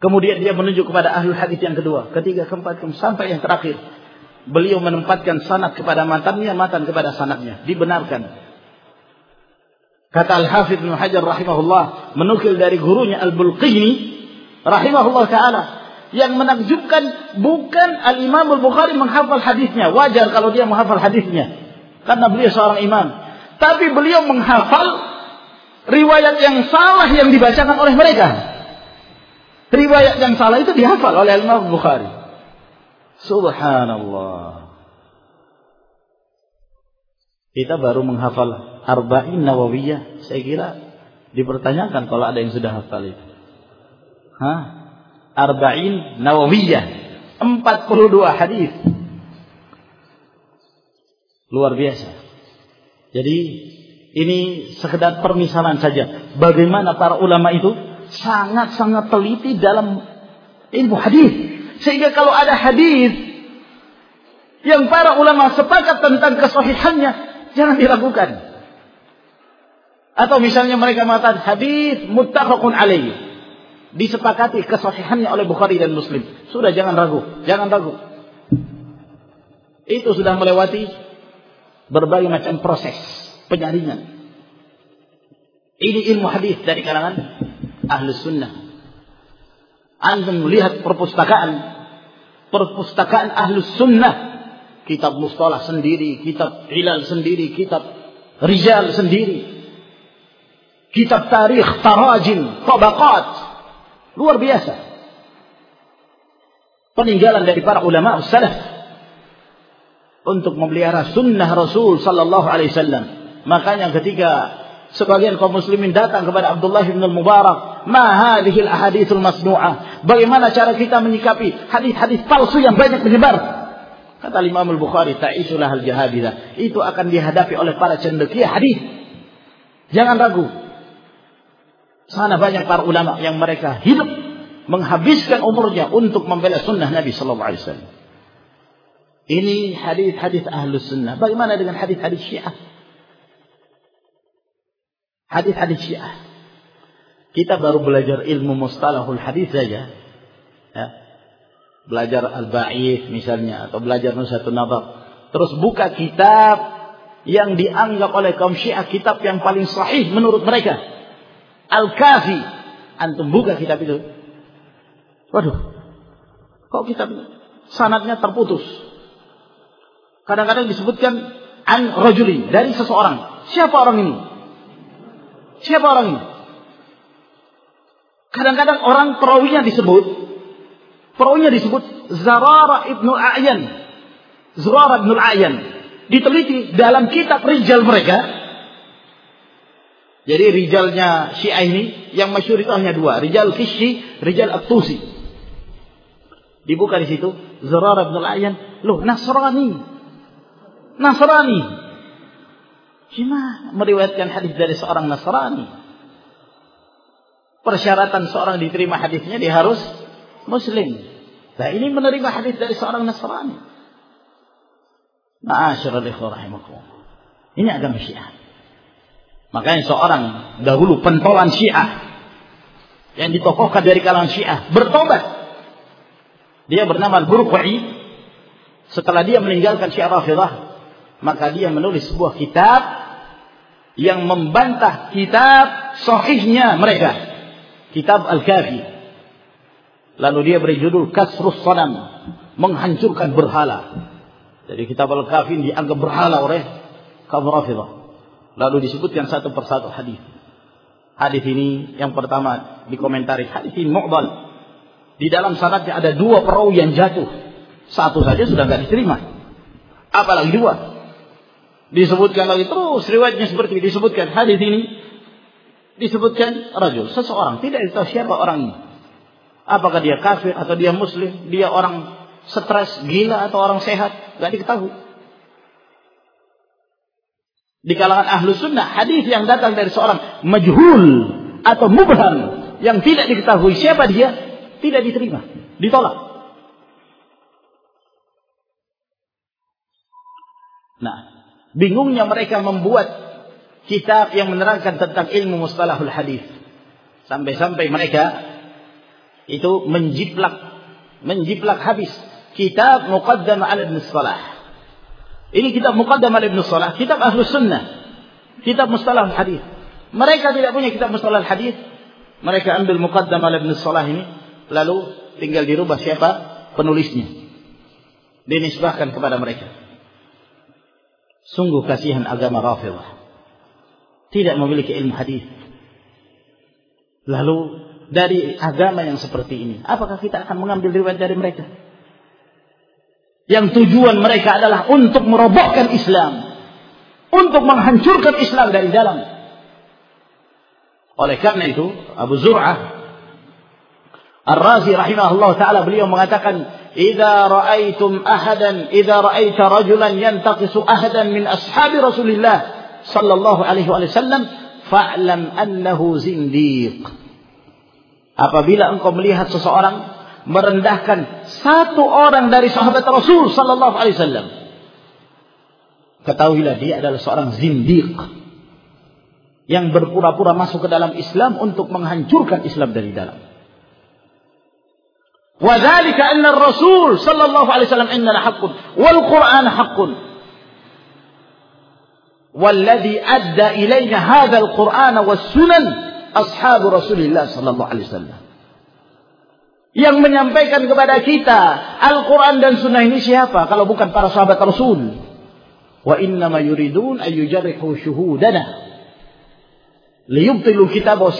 Kemudian dia menunjuk kepada ahli hadis yang kedua, ketiga, keempat, keempat, sampai yang terakhir. Beliau menempatkan sanad kepada matannya, matan kepada sanadnya. Dibenarkan. Kata Al-Hafidh bin Hajar rahimahullah, menukil dari gurunya Al-Bulqini rahimahullah taala yang menakjubkan bukan Al-Imam Al-Bukhari menghafal hadisnya. Wajar kalau dia menghafal hadisnya. Karena beliau seorang imam. Tapi beliau menghafal riwayat yang salah yang dibacakan oleh mereka. Riwayat yang salah itu dihafal oleh Imam Bukhari. Subhanallah. Kita baru menghafal Arba'in Nawawiyah. Saya kira dipertanyakan kalau ada yang sudah hafal itu. Hah? Arba'in Nawawiyah. 42 hadis. Luar biasa. Jadi ini sekedar permisalan saja. Bagaimana para ulama itu sangat-sangat teliti dalam ilmu hadis. Sehingga kalau ada hadis yang para ulama sepakat tentang kesahihannya, jangan diragukan. Atau misalnya mereka mengatakan hadis muttafaqun alaih. Disepakati kesahihannya oleh Bukhari dan Muslim. Sudah jangan ragu, jangan ragu. Itu sudah melewati berbagai macam proses penyaringan. Ini ilmu hadis dari kalangan ahli sunnah. Antum melihat perpustakaan, perpustakaan ahli sunnah. Kitab mustalah sendiri, kitab ilal sendiri, kitab rijal sendiri. Kitab tarikh, tarajim, tabaqat. Luar biasa. Peninggalan dari para ulama salaf untuk memelihara sunnah Rasul sallallahu alaihi wasallam. Makanya ketika sebagian kaum muslimin datang kepada Abdullah bin Mubarak, "Ma hadhil ahaditsul masnu'ah?" Bagaimana cara kita menyikapi hadis-hadis palsu yang banyak menyebar? Kata Imam Al-Bukhari, "Ta'isulah al-jahabilah." Itu akan dihadapi oleh para cendekia hadis. Jangan ragu. Sana banyak para ulama yang mereka hidup menghabiskan umurnya untuk membela sunnah Nabi Sallallahu Alaihi Wasallam. Ini hadis-hadis ahlus sunnah. Bagaimana dengan hadis-hadis syiah? Hadis-hadis syiah. Kita baru belajar ilmu mustalahul hadis saja. Ya. Belajar al-ba'if misalnya. Atau belajar nusatun nazar. Terus buka kitab yang dianggap oleh kaum syiah kitab yang paling sahih menurut mereka. Al-Kafi. Antum buka kitab itu. Waduh, kok kita sanatnya terputus? Kadang-kadang disebutkan an rajuli dari seseorang. Siapa orang ini? Siapa orang ini? Kadang-kadang orang perawinya disebut, perawinya disebut Zarara ibnu A'yan. Zarara ibnu A'yan. Diteliti dalam kitab rijal mereka. Jadi rijalnya Syiah ini yang masyhur itu hanya dua, Rijal Kishi, Rijal At-Tusi. Dibuka di situ. Zurar bin Al-Ayan. Loh, Nasrani. Nasrani. Gimana meriwayatkan hadis dari seorang Nasrani? Persyaratan seorang diterima hadisnya dia harus Muslim. Nah ini menerima hadis dari seorang Nasrani. Ma'asyiral Ini agama Syiah. Makanya seorang dahulu pentolan Syiah yang ditokohkan dari kalangan Syiah bertobat dia bernama Al-Burqi. Setelah dia meninggalkan Syiah Rafidah, maka dia menulis sebuah kitab yang membantah kitab sahihnya mereka. Kitab Al-Kafi. Lalu dia beri judul Kasrus Sanam, menghancurkan berhala. Jadi kitab Al-Kafi dianggap berhala oleh kaum Rafidah. Lalu disebutkan satu persatu hadis. Hadis ini yang pertama dikomentari hadis ini mu'dal di dalam sanadnya ada dua perawi yang jatuh. Satu saja sudah nggak diterima. Apalagi dua. Disebutkan lagi terus riwayatnya seperti disebutkan hadis ini disebutkan rajul seseorang tidak tahu siapa orang ini. Apakah dia kafir atau dia muslim, dia orang stres, gila atau orang sehat, nggak diketahui. Di kalangan ahlu sunnah, hadis yang datang dari seorang majhul atau mubham yang tidak diketahui siapa dia, tidak diterima, ditolak. Nah, bingungnya mereka membuat kitab yang menerangkan tentang ilmu mustalahul hadis. Sampai-sampai mereka itu menjiplak menjiplak habis kitab Muqaddam al Ibn Salah. Ini kitab Muqaddam al Ibn Salah, kitab Ahlus Sunnah, kitab Mustalah Hadis. Mereka tidak punya kitab Mustalah Hadis. Mereka ambil Muqaddam al Ibn Salah ini, lalu tinggal dirubah siapa penulisnya. Dinisbahkan kepada mereka. Sungguh kasihan agama Rafidah. Tidak memiliki ilmu hadis. Lalu dari agama yang seperti ini, apakah kita akan mengambil riwayat dari mereka? Yang tujuan mereka adalah untuk merobohkan Islam, untuk menghancurkan Islam dari dalam. Oleh karena itu, Abu Zur'ah Ar-Razi rahimahullah taala beliau mengatakan, "Idza ra'aitum ahadan, idza ra'aita rajulan yantaqisu ahadan min ashabi Rasulillah sallallahu alaihi wasallam, fa'lam annahu zindiq." Apabila engkau melihat seseorang merendahkan satu orang dari sahabat Rasul sallallahu alaihi wasallam, ketahuilah dia adalah seorang zindiq yang berpura-pura masuk ke dalam Islam untuk menghancurkan Islam dari dalam. وذلك أن الرسول صلى الله عليه وسلم عندنا حق والقرآن حق والذي أدى إلينا هذا القرآن والسنن أصحاب رسول الله صلى الله عليه وسلم yang menyampaikan kepada kita Al-Quran dan Sunnah ini siapa kalau bukan para sahabat Rasul wa innama yuridun ayyujarihu syuhudana liyubtilu kitab wa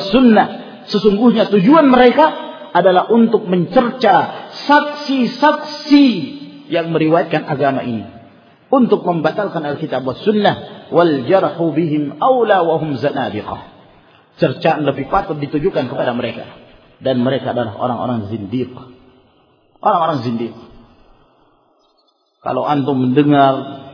sunnah sesungguhnya tujuan mereka adalah untuk mencerca saksi-saksi yang meriwayatkan agama ini untuk membatalkan Alkitab dan Sunnah wal jarhu bihim aula wa hum zanadiqah. Cercaan lebih patut ditujukan kepada mereka dan mereka adalah orang-orang zindiq. Orang-orang zindiq. Kalau antum mendengar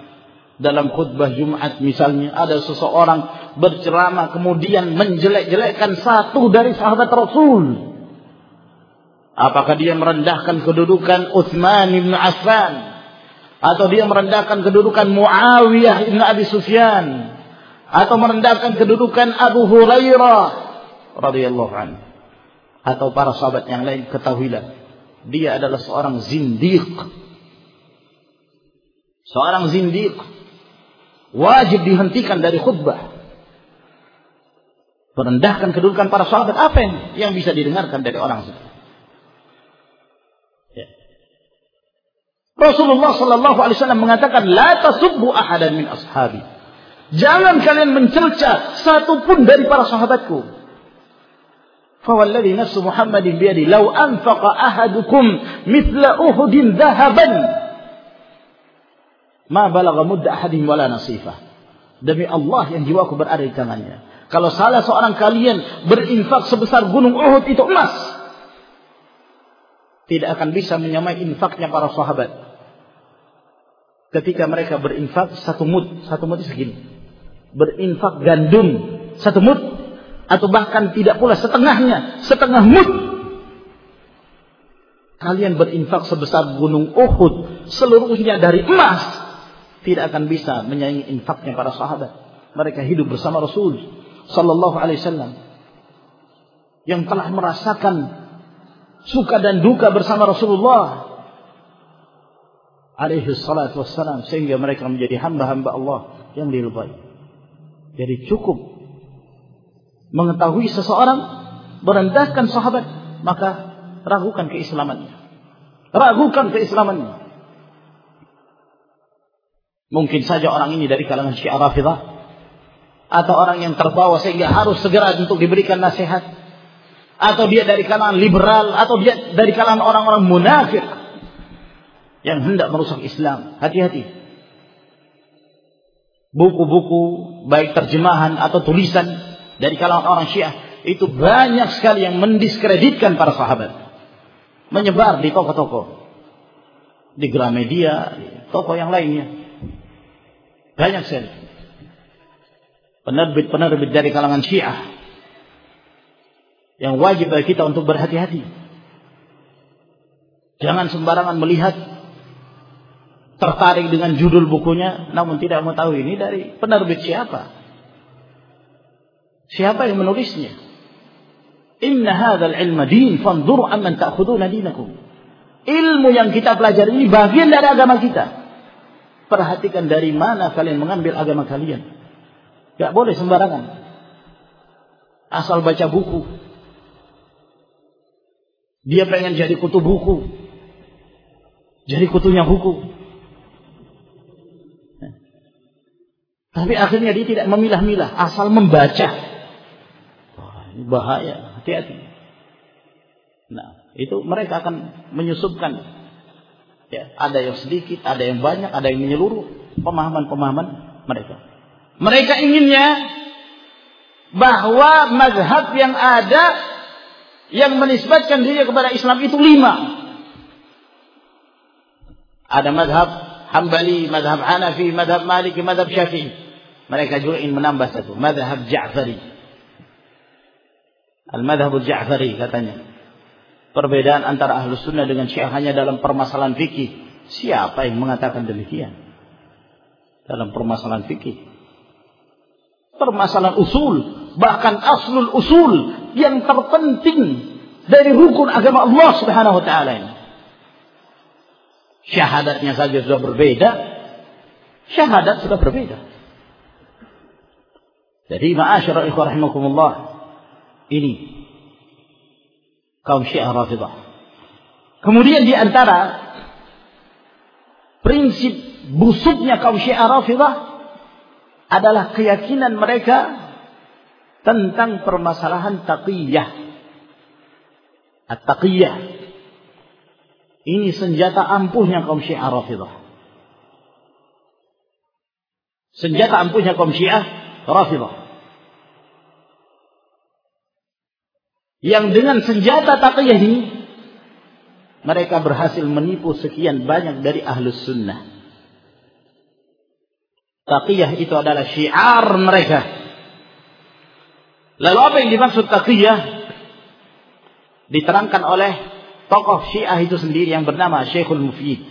dalam khutbah Jumat misalnya ada seseorang berceramah kemudian menjelek-jelekkan satu dari sahabat Rasul Apakah dia merendahkan kedudukan Uthman ibn Affan? Atau dia merendahkan kedudukan Muawiyah ibn Abi Sufyan? Atau merendahkan kedudukan Abu Hurairah radhiyallahu anhu? Atau para sahabat yang lain ketahuilah. Dia adalah seorang zindiq. Seorang zindiq. Wajib dihentikan dari khutbah. Merendahkan kedudukan para sahabat. Apa yang, bisa didengarkan dari orang itu? Rasulullah Shallallahu Alaihi Wasallam mengatakan, لا tasubbu ahadan min ashabi. Jangan kalian mencerca satu pun dari para sahabatku. Fawalladhi nafsu Muhammadin biyadi لو anfaqa ahadukum مثل Uhudin ذهبا ma balagha mudda ahadin wala nasifah. Demi Allah yang jiwaku berada di tangannya. Kalau salah seorang kalian berinfak sebesar gunung Uhud itu emas. Tidak akan bisa menyamai infaknya para sahabat ketika mereka berinfak satu mud, satu mud itu segini. Berinfak gandum satu mud atau bahkan tidak pula setengahnya, setengah mud. Kalian berinfak sebesar gunung Uhud, seluruhnya dari emas, tidak akan bisa menyaingi infaknya para sahabat. Mereka hidup bersama Rasul sallallahu alaihi wasallam. Yang telah merasakan suka dan duka bersama Rasulullah alaihi salatu wassalam sehingga mereka menjadi hamba-hamba Allah yang diridhai. Jadi cukup mengetahui seseorang merendahkan sahabat maka ragukan keislamannya. Ragukan keislamannya. Mungkin saja orang ini dari kalangan Syiah Rafidah atau orang yang terbawa sehingga harus segera untuk diberikan nasihat atau dia dari kalangan liberal atau dia dari kalangan orang-orang munafik yang hendak merusak Islam. Hati-hati. Buku-buku baik terjemahan atau tulisan dari kalangan orang Syiah itu banyak sekali yang mendiskreditkan para sahabat. Menyebar di toko-toko. Di Gramedia, di toko yang lainnya. Banyak sekali. Penerbit-penerbit dari kalangan Syiah yang wajib bagi kita untuk berhati-hati. Jangan sembarangan melihat tertarik dengan judul bukunya namun tidak mengetahui ini dari penerbit siapa. Siapa yang menulisnya? Inna hadzal ilma din fanzuru amman ta'khuduna dinakum. Ilmu yang kita pelajari ini bagian dari agama kita. Perhatikan dari mana kalian mengambil agama kalian. Gak boleh sembarangan. Asal baca buku. Dia pengen jadi kutu buku. Jadi kutunya buku. Tapi akhirnya dia tidak memilah-milah, asal membaca. Wah, ini bahaya, hati-hati. Nah, itu mereka akan menyusupkan. Ya, ada yang sedikit, ada yang banyak, ada yang menyeluruh pemahaman-pemahaman mereka. Mereka inginnya bahwa mazhab yang ada yang menisbatkan diri kepada Islam itu lima. Ada mazhab Hambali, mazhab Hanafi, mazhab Maliki, mazhab Syafi'i. Mereka juga ingin menambah satu. Madhab Ja'fari. Al-Madhab Ja'fari katanya. Perbedaan antara ahlu sunnah dengan syiah hanya dalam permasalahan fikih. Siapa yang mengatakan demikian? Dalam permasalahan fikih. Permasalahan usul. Bahkan aslul usul. Yang terpenting dari rukun agama Allah subhanahu wa ta'ala ini. Syahadatnya saja sudah berbeda. Syahadat sudah berbeda. Jadi ma'asyara ikhwah rahimakumullah ini kaum Syiah Rafidah. Kemudian di antara prinsip busuknya kaum Syiah Rafidah adalah keyakinan mereka tentang permasalahan taqiyah. At-taqiyah. Ini senjata ampuhnya kaum Syiah Rafidah. Senjata ampuhnya kaum Syiah Rafidah. Yang dengan senjata taqiyah ini mereka berhasil menipu sekian banyak dari ahlus sunnah. Taqiyah itu adalah syiar mereka. Lalu apa yang dimaksud taqiyah? Diterangkan oleh tokoh Syiah itu sendiri yang bernama Syekhul Mufid.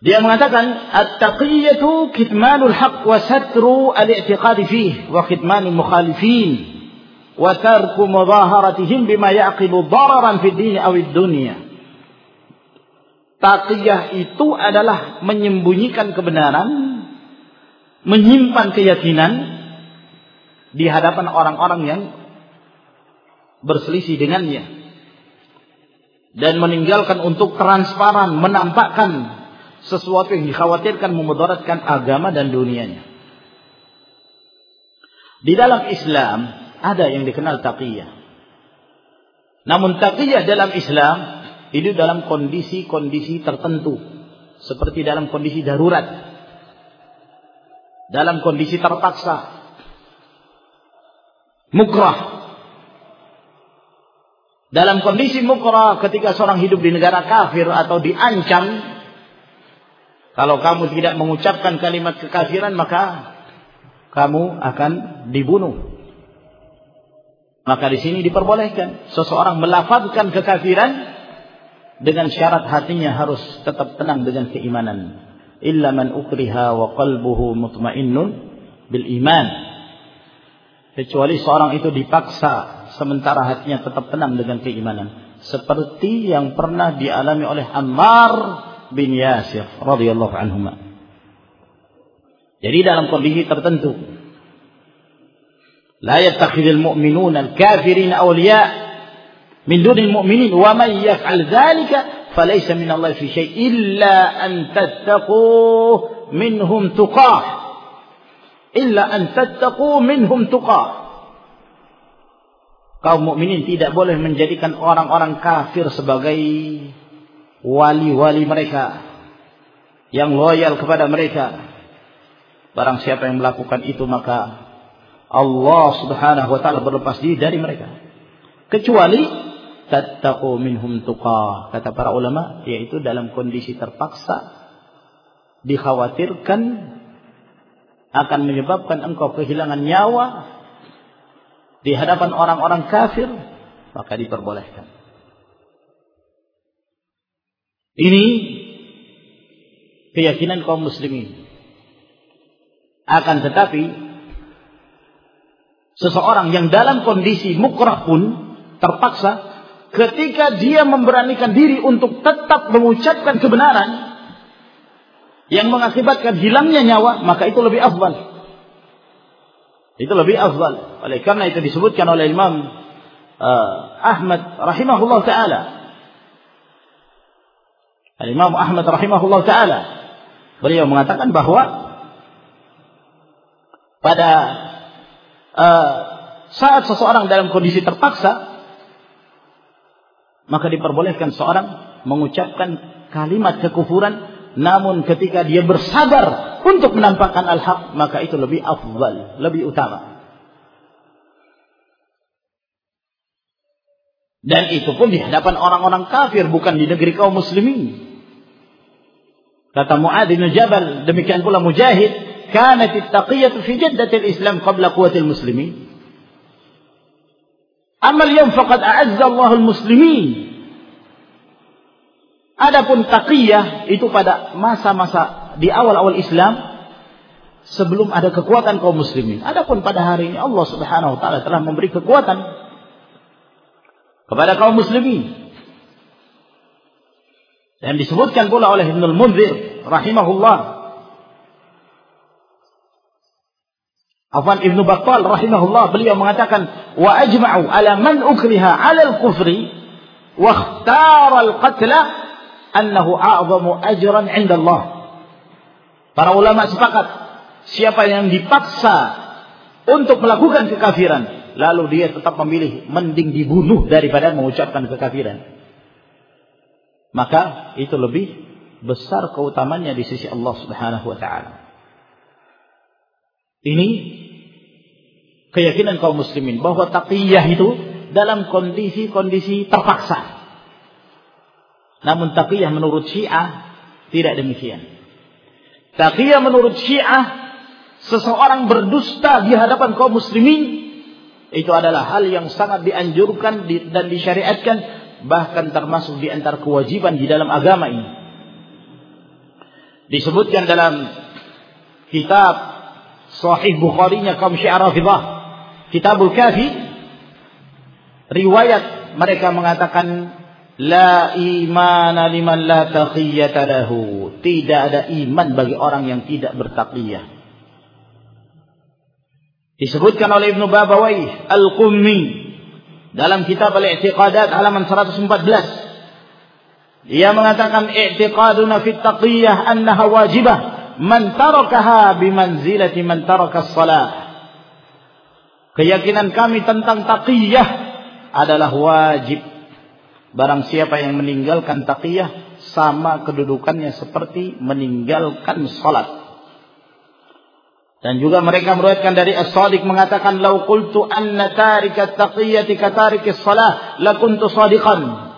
Dia mengatakan at-taqiyatu kitmanul haqq wa satru al-i'tiqad fihi wa kitmanul mukhalifin wa tarku mudaharatihim bima yaqibu dararan fid din aw. Taqiyah itu adalah menyembunyikan kebenaran, menyimpan keyakinan di hadapan orang-orang yang berselisih dengannya dan meninggalkan untuk transparan menampakkan sesuatu yang dikhawatirkan memudaratkan agama dan dunianya. Di dalam Islam ada yang dikenal taqiyah. Namun taqiyah dalam Islam itu dalam kondisi-kondisi tertentu seperti dalam kondisi darurat dalam kondisi terpaksa mukrah dalam kondisi mukrah ketika seorang hidup di negara kafir atau diancam kalau kamu tidak mengucapkan kalimat kekafiran maka kamu akan dibunuh. Maka di sini diperbolehkan seseorang melafazkan kekafiran dengan syarat hatinya harus tetap tenang dengan keimanan. Illa man ukriha wa qalbuhu mutmainnun bil iman. Kecuali seorang itu dipaksa sementara hatinya tetap tenang dengan keimanan seperti yang pernah dialami oleh Ammar bin Yasir radhiyallahu anhu. Jadi dalam kondisi tertentu yattakhidul mu'minuna al-kafirin awliya min dunil mu'minin wa man yaf'al dhalika falaysa min Allah fi syai' illa an tattaqu minhum tuqah illa an tattaqu minhum tuqah kaum mukminin tidak boleh menjadikan orang-orang kafir sebagai wali-wali mereka yang loyal kepada mereka. Barang siapa yang melakukan itu maka Allah Subhanahu wa taala berlepas diri dari mereka. Kecuali tattaqu minhum tuqa kata para ulama yaitu dalam kondisi terpaksa dikhawatirkan akan menyebabkan engkau kehilangan nyawa di hadapan orang-orang kafir maka diperbolehkan. Ini keyakinan kaum muslimin. Akan tetapi seseorang yang dalam kondisi mukrah pun terpaksa ketika dia memberanikan diri untuk tetap mengucapkan kebenaran yang mengakibatkan hilangnya nyawa maka itu lebih afdal itu lebih afdal. Oleh karena itu disebutkan oleh Imam uh, Ahmad rahimahullah taala. Imam Ahmad rahimahullah taala beliau mengatakan bahwa pada uh, saat seseorang dalam kondisi terpaksa maka diperbolehkan seorang mengucapkan kalimat kekufuran namun ketika dia bersabar untuk menampakkan al-haq, maka itu lebih afdal, lebih utama. Dan itu pun di hadapan orang-orang kafir, bukan di negeri kaum muslimin. Kata Mu'ad bin Jabal, demikian pula Mujahid, kanat at-taqiyatu fi jaddatil Islam qabla quwwatil muslimin. Amal yang faqad a'azza Allahul muslimin Adapun taqiyah itu pada masa-masa di awal-awal Islam sebelum ada kekuatan kaum muslimin. Adapun pada hari ini Allah Subhanahu wa taala telah memberi kekuatan kepada kaum muslimin. Dan disebutkan pula oleh Ibnu Munzir rahimahullah Afan Ibnu Battal rahimahullah beliau mengatakan wa ajma'u ala man ukriha ala al-kufri wa ikhtara al-qatla annahu a'zamu ajran 'inda Allah. Para ulama sepakat siapa yang dipaksa untuk melakukan kekafiran lalu dia tetap memilih mending dibunuh daripada mengucapkan kekafiran. Maka itu lebih besar keutamannya di sisi Allah Subhanahu wa taala. Ini keyakinan kaum muslimin bahwa taqiyah itu dalam kondisi-kondisi terpaksa. Namun taqiyah menurut Syiah tidak demikian. Taqiyah menurut Syiah seseorang berdusta di hadapan kaum muslimin itu adalah hal yang sangat dianjurkan dan disyariatkan bahkan termasuk di antara kewajiban di dalam agama ini. Disebutkan dalam kitab Sahih Bukhari-nya kaum Syiah Rafidhah, Kitabul Kafi, riwayat mereka mengatakan La imana liman la taqiyata lahu. Tidak ada iman bagi orang yang tidak bertaqiyah. Disebutkan oleh Ibnu Babawai Al-Qummi dalam kitab Al-I'tiqadat halaman 114. Dia mengatakan i'tiqaduna fit taqiyah annaha wajibah man tarakaha bimanzilati man taraka salah. Keyakinan kami tentang taqiyah adalah wajib Barang siapa yang meninggalkan taqiyah sama kedudukannya seperti meninggalkan salat. Dan juga mereka meriwayatkan dari As-Sadiq mengatakan lau qultu anna tarika taqiyati ka tariki shalah lakuntu sadiqan.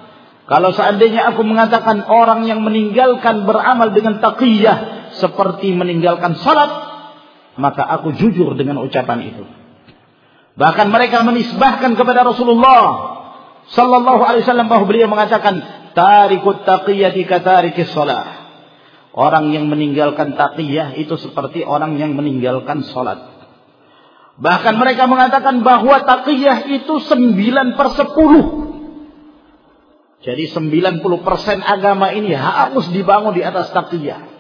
Kalau seandainya aku mengatakan orang yang meninggalkan beramal dengan taqiyah seperti meninggalkan salat, maka aku jujur dengan ucapan itu. Bahkan mereka menisbahkan kepada Rasulullah sallallahu alaihi wasallam bahwa beliau mengatakan tarikut taqiyati katarikis salah. Orang yang meninggalkan taqiyah itu seperti orang yang meninggalkan salat. Bahkan mereka mengatakan bahwa taqiyah itu 9 per 10. Jadi 90% agama ini harus dibangun di atas taqiyah.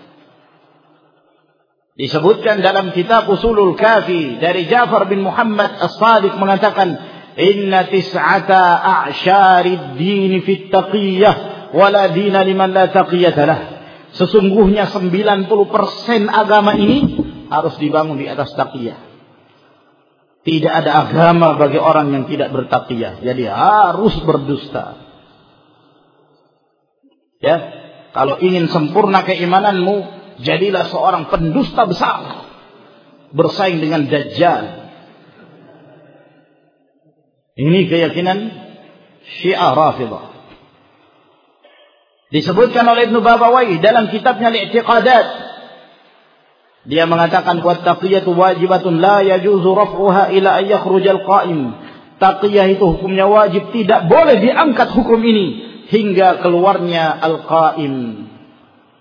Disebutkan dalam kitab Usulul Kafi dari Ja'far bin Muhammad As-Sadiq mengatakan inna tis'ata a'syarid dini fit taqiyah wala dina liman la taqiyata lah. Sesungguhnya 90% agama ini harus dibangun di atas taqiyah. Tidak ada agama bagi orang yang tidak bertaqiyah. Jadi harus berdusta. Ya, kalau ingin sempurna keimananmu, jadilah seorang pendusta besar. Bersaing dengan Dajjal, ini keyakinan Syiah Rafidah. Disebutkan oleh Ibnu Babawai dalam kitabnya Al-I'tiqadat. Dia mengatakan wa taqiyatu wajibatun la yajuzu raf'uha ila an yakhrujal qa'im. Taqiyah itu hukumnya wajib, tidak boleh diangkat hukum ini hingga keluarnya al-qa'im.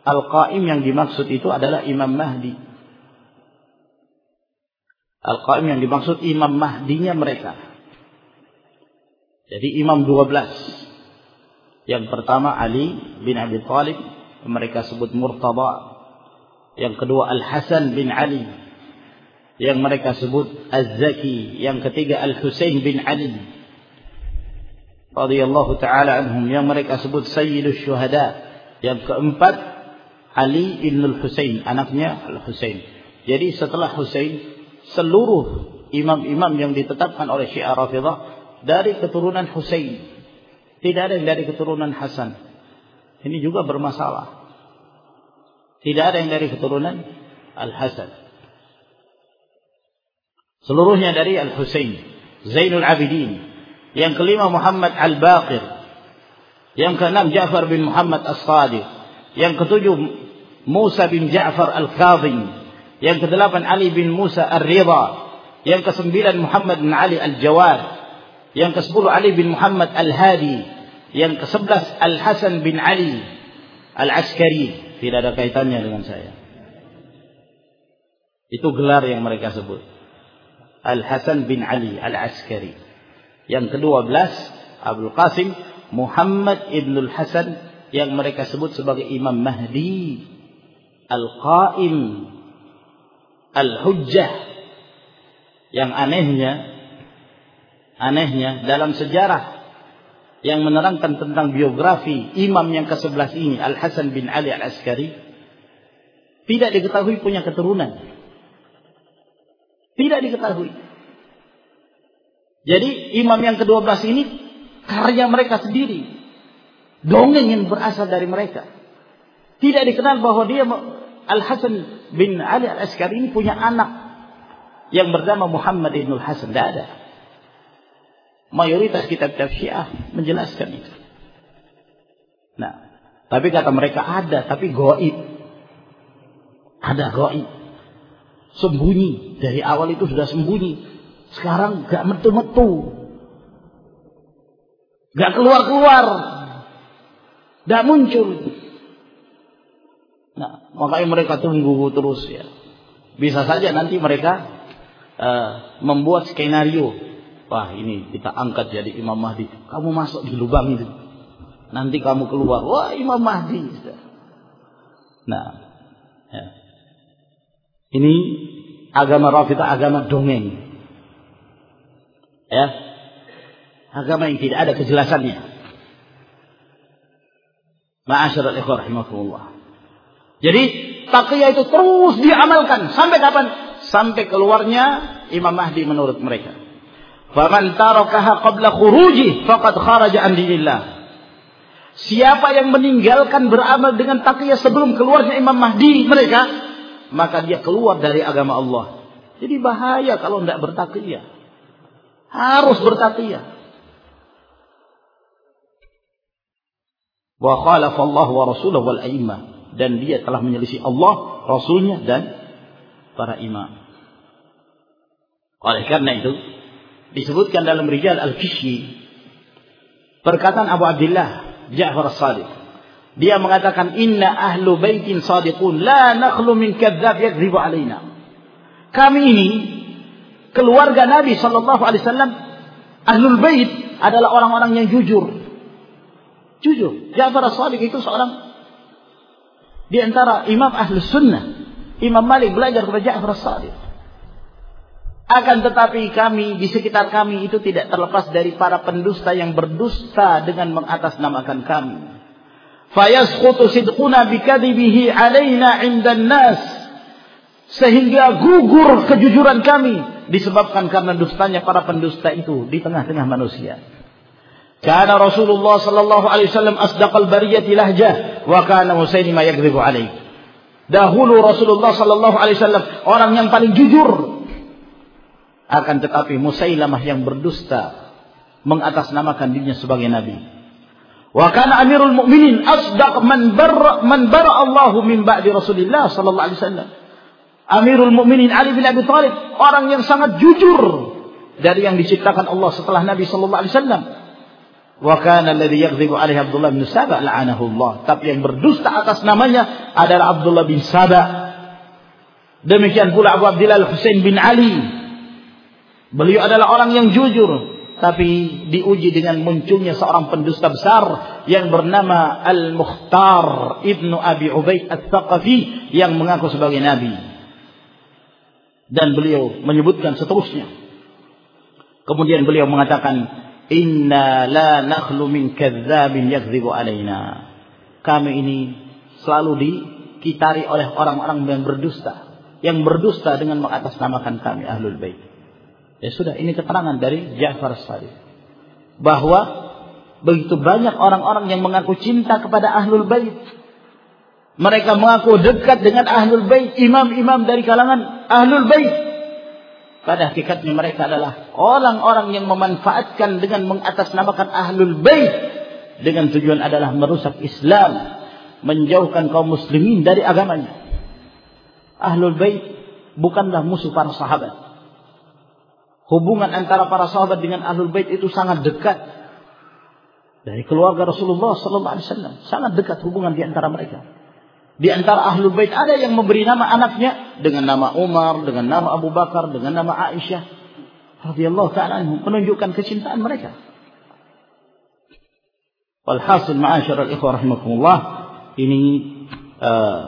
Al-qa'im yang dimaksud itu adalah Imam Mahdi. Al-qa'im yang dimaksud Imam Mahdinya mereka. Jadi imam 12. Yang pertama Ali bin Abi Thalib, mereka sebut Murtada. Yang kedua Al-Hasan bin Ali, yang mereka sebut Az-Zaki. Yang ketiga Al-Husain bin Ali. Radhiyallahu taala anhum yang mereka sebut Sayyidus Syuhada. Yang keempat Ali bin Al-Husain, anaknya Al-Husain. Jadi setelah Husain seluruh imam-imam yang ditetapkan oleh Syiah Rafidah dari keturunan Husain. Tidak ada yang dari keturunan Hasan. Ini juga bermasalah. Tidak ada yang dari keturunan Al-Hasan. Seluruhnya dari Al-Husain. Zainul Abidin. Yang kelima Muhammad Al-Baqir. Yang keenam Ja'far bin Muhammad As-Sadiq. Yang ketujuh Musa bin Ja'far Al-Kadhim. Yang kedelapan Ali bin Musa Ar-Ridha. Yang kesembilan Muhammad bin Ali Al-Jawad. Yang ke-10 Ali bin Muhammad Al-Hadi. Yang ke-11 Al-Hasan bin Ali Al-Askari. Tidak ada kaitannya dengan saya. Itu gelar yang mereka sebut. Al-Hasan bin Ali Al-Askari. Yang ke-12 Abdul Qasim Muhammad Ibnul Hasan yang mereka sebut sebagai Imam Mahdi Al-Qaim Al-Hujjah yang anehnya Anehnya dalam sejarah yang menerangkan tentang biografi imam yang ke-11 ini Al-Hasan bin Ali Al-Askari tidak diketahui punya keturunan. Tidak diketahui. Jadi imam yang ke-12 ini karya mereka sendiri. Dongeng yang berasal dari mereka. Tidak dikenal bahwa dia Al-Hasan bin Ali Al-Askari ini punya anak yang bernama Muhammad Ibn Hasan. Tidak ada. Mayoritas kitab-kitab Syiah menjelaskan itu. Nah, tapi kata mereka ada, tapi goib. Ada goib. Sembunyi. Dari awal itu sudah sembunyi. Sekarang gak metu-metu. Gak keluar-keluar Tidak muncul. Nah, makanya mereka tunggu terus ya. Bisa saja nanti mereka uh, membuat skenario. Wah ini kita angkat jadi Imam Mahdi. Kamu masuk di lubang itu. Nanti kamu keluar. Wah Imam Mahdi. Nah. Ya. Ini agama Rafidah agama dongeng. Ya. Agama yang tidak ada kejelasannya. Ma'asyiral ikhwah rahimakumullah. Jadi taqiyah itu terus diamalkan sampai kapan? Sampai keluarnya Imam Mahdi menurut mereka. Faman tarakaha qabla khuruji faqad kharaja. Siapa yang meninggalkan beramal dengan taqiyah sebelum keluarnya Imam Mahdi mereka, maka dia keluar dari agama Allah. Jadi bahaya kalau tidak bertakiyah. Harus bertakiyah. Wa Allah wa rasulahu wal a'immah dan dia telah menyelisih Allah, rasulnya dan para imam. Oleh karena itu disebutkan dalam Rijal Al-Kishyi perkataan Abu Abdullah Ja'far As-Sadiq dia mengatakan inna ahlu baitin sadiqun la nakhlu min kadzdzab yakdzibu alaina. Kami ini keluarga Nabi sallallahu alaihi wasallam ahlul bait adalah orang-orang yang jujur. Jujur. Ja'far As-Sadiq itu seorang di antara imam ahli sunnah. Imam Malik belajar kepada Ja'far As-Sadiq. Akan tetapi kami di sekitar kami itu tidak terlepas dari para pendusta yang berdusta dengan mengatasnamakan kami. Fayaskhutu sidquna bikadibihi alaina indan nas. Sehingga gugur kejujuran kami disebabkan karena dustanya para pendusta itu di tengah-tengah manusia. Karena Rasulullah sallallahu alaihi wasallam asdaqal bariyati lahjah wa kana Musailimah yakdzibu alaihi. Dahulu Rasulullah sallallahu alaihi wasallam orang yang paling jujur akan tetapi Musailamah yang berdusta mengatasnamakan dirinya sebagai nabi. Wa kana Amirul Mukminin asdaq man bar man bara Allahu min ba'di Rasulillah sallallahu alaihi wasallam. Amirul Mukminin Ali bin Abi Thalib orang yang sangat jujur dari yang diciptakan Allah setelah Nabi sallallahu alaihi wasallam. Wa kana alladhi yakdzibu alaihi Abdullah bin Saba la'anahu Allah. Tapi yang berdusta atas namanya adalah Abdullah bin Saba. Demikian pula Abu Abdullah Al-Husain bin Ali Beliau adalah orang yang jujur, tapi diuji dengan munculnya seorang pendusta besar yang bernama Al-Mukhtar Ibnu Abi Ubaid Al-Thaqafi yang mengaku sebagai nabi. Dan beliau menyebutkan seterusnya. Kemudian beliau mengatakan, "Inna la nakhlu min kadzdzabin yakdzibu alaina." Kami ini selalu dikitari oleh orang-orang yang berdusta, yang berdusta dengan mengatasnamakan kami Ahlul Bait. Ya sudah, ini keterangan dari Ja'far Sadiq. Bahwa begitu banyak orang-orang yang mengaku cinta kepada Ahlul Bait. Mereka mengaku dekat dengan Ahlul Bait, imam-imam dari kalangan Ahlul Bait. Pada hakikatnya mereka adalah orang-orang yang memanfaatkan dengan mengatasnamakan Ahlul Bait dengan tujuan adalah merusak Islam, menjauhkan kaum muslimin dari agamanya. Ahlul Bait bukanlah musuh para sahabat. Hubungan antara para sahabat dengan ahlul bait itu sangat dekat. Dari keluarga Rasulullah sallallahu alaihi wasallam, sangat dekat hubungan di antara mereka. Di antara ahlul bait ada yang memberi nama anaknya dengan nama Umar, dengan nama Abu Bakar, dengan nama Aisyah radhiyallahu taala menunjukkan kecintaan mereka. Walhasil ma'asyiral ikhwah rahimakumullah, ini uh,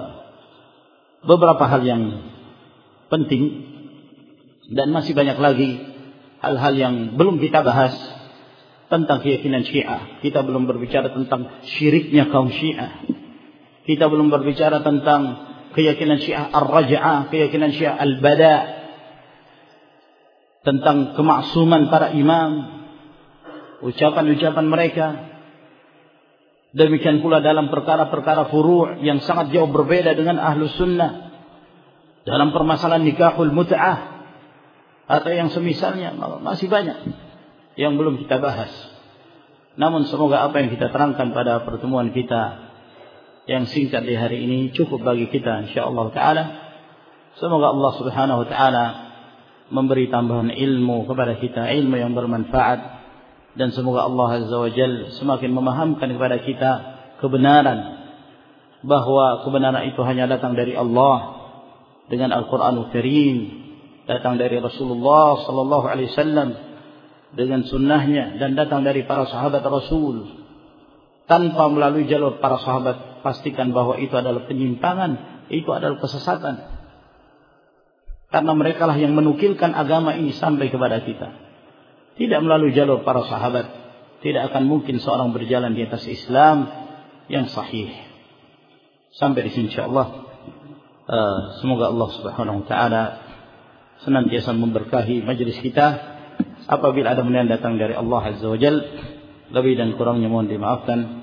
beberapa hal yang penting dan masih banyak lagi hal-hal yang belum kita bahas tentang keyakinan Syiah. Kita belum berbicara tentang syiriknya kaum Syiah. Kita belum berbicara tentang keyakinan Syiah Ar-Raja'ah, keyakinan Syiah Al-Bada. Tentang kemaksuman para imam, ucapan-ucapan mereka. Demikian pula dalam perkara-perkara furu' yang sangat jauh berbeda dengan ahlu sunnah. Dalam permasalahan nikahul mut'ah atau yang semisalnya masih banyak yang belum kita bahas. Namun semoga apa yang kita terangkan pada pertemuan kita yang singkat di hari ini cukup bagi kita insyaallah taala. Semoga Allah Subhanahu wa taala memberi tambahan ilmu kepada kita, ilmu yang bermanfaat dan semoga Allah Azza wa Jalla semakin memahamkan kepada kita kebenaran bahwa kebenaran itu hanya datang dari Allah dengan Al-Qur'anul Karim, datang dari Rasulullah sallallahu alaihi wasallam dengan sunnahnya dan datang dari para sahabat Rasul tanpa melalui jalur para sahabat pastikan bahwa itu adalah penyimpangan itu adalah kesesatan. Karena mereka lah yang menukilkan agama ini sampai kepada kita. Tidak melalui jalur para sahabat tidak akan mungkin seorang berjalan di atas Islam yang sahih. Sampai di sini insyaallah. Uh, semoga Allah Subhanahu wa taala senantiasa memberkahi majelis kita. Apabila ada yang datang dari Allah Azza wa lebih dan kurangnya mohon dimaafkan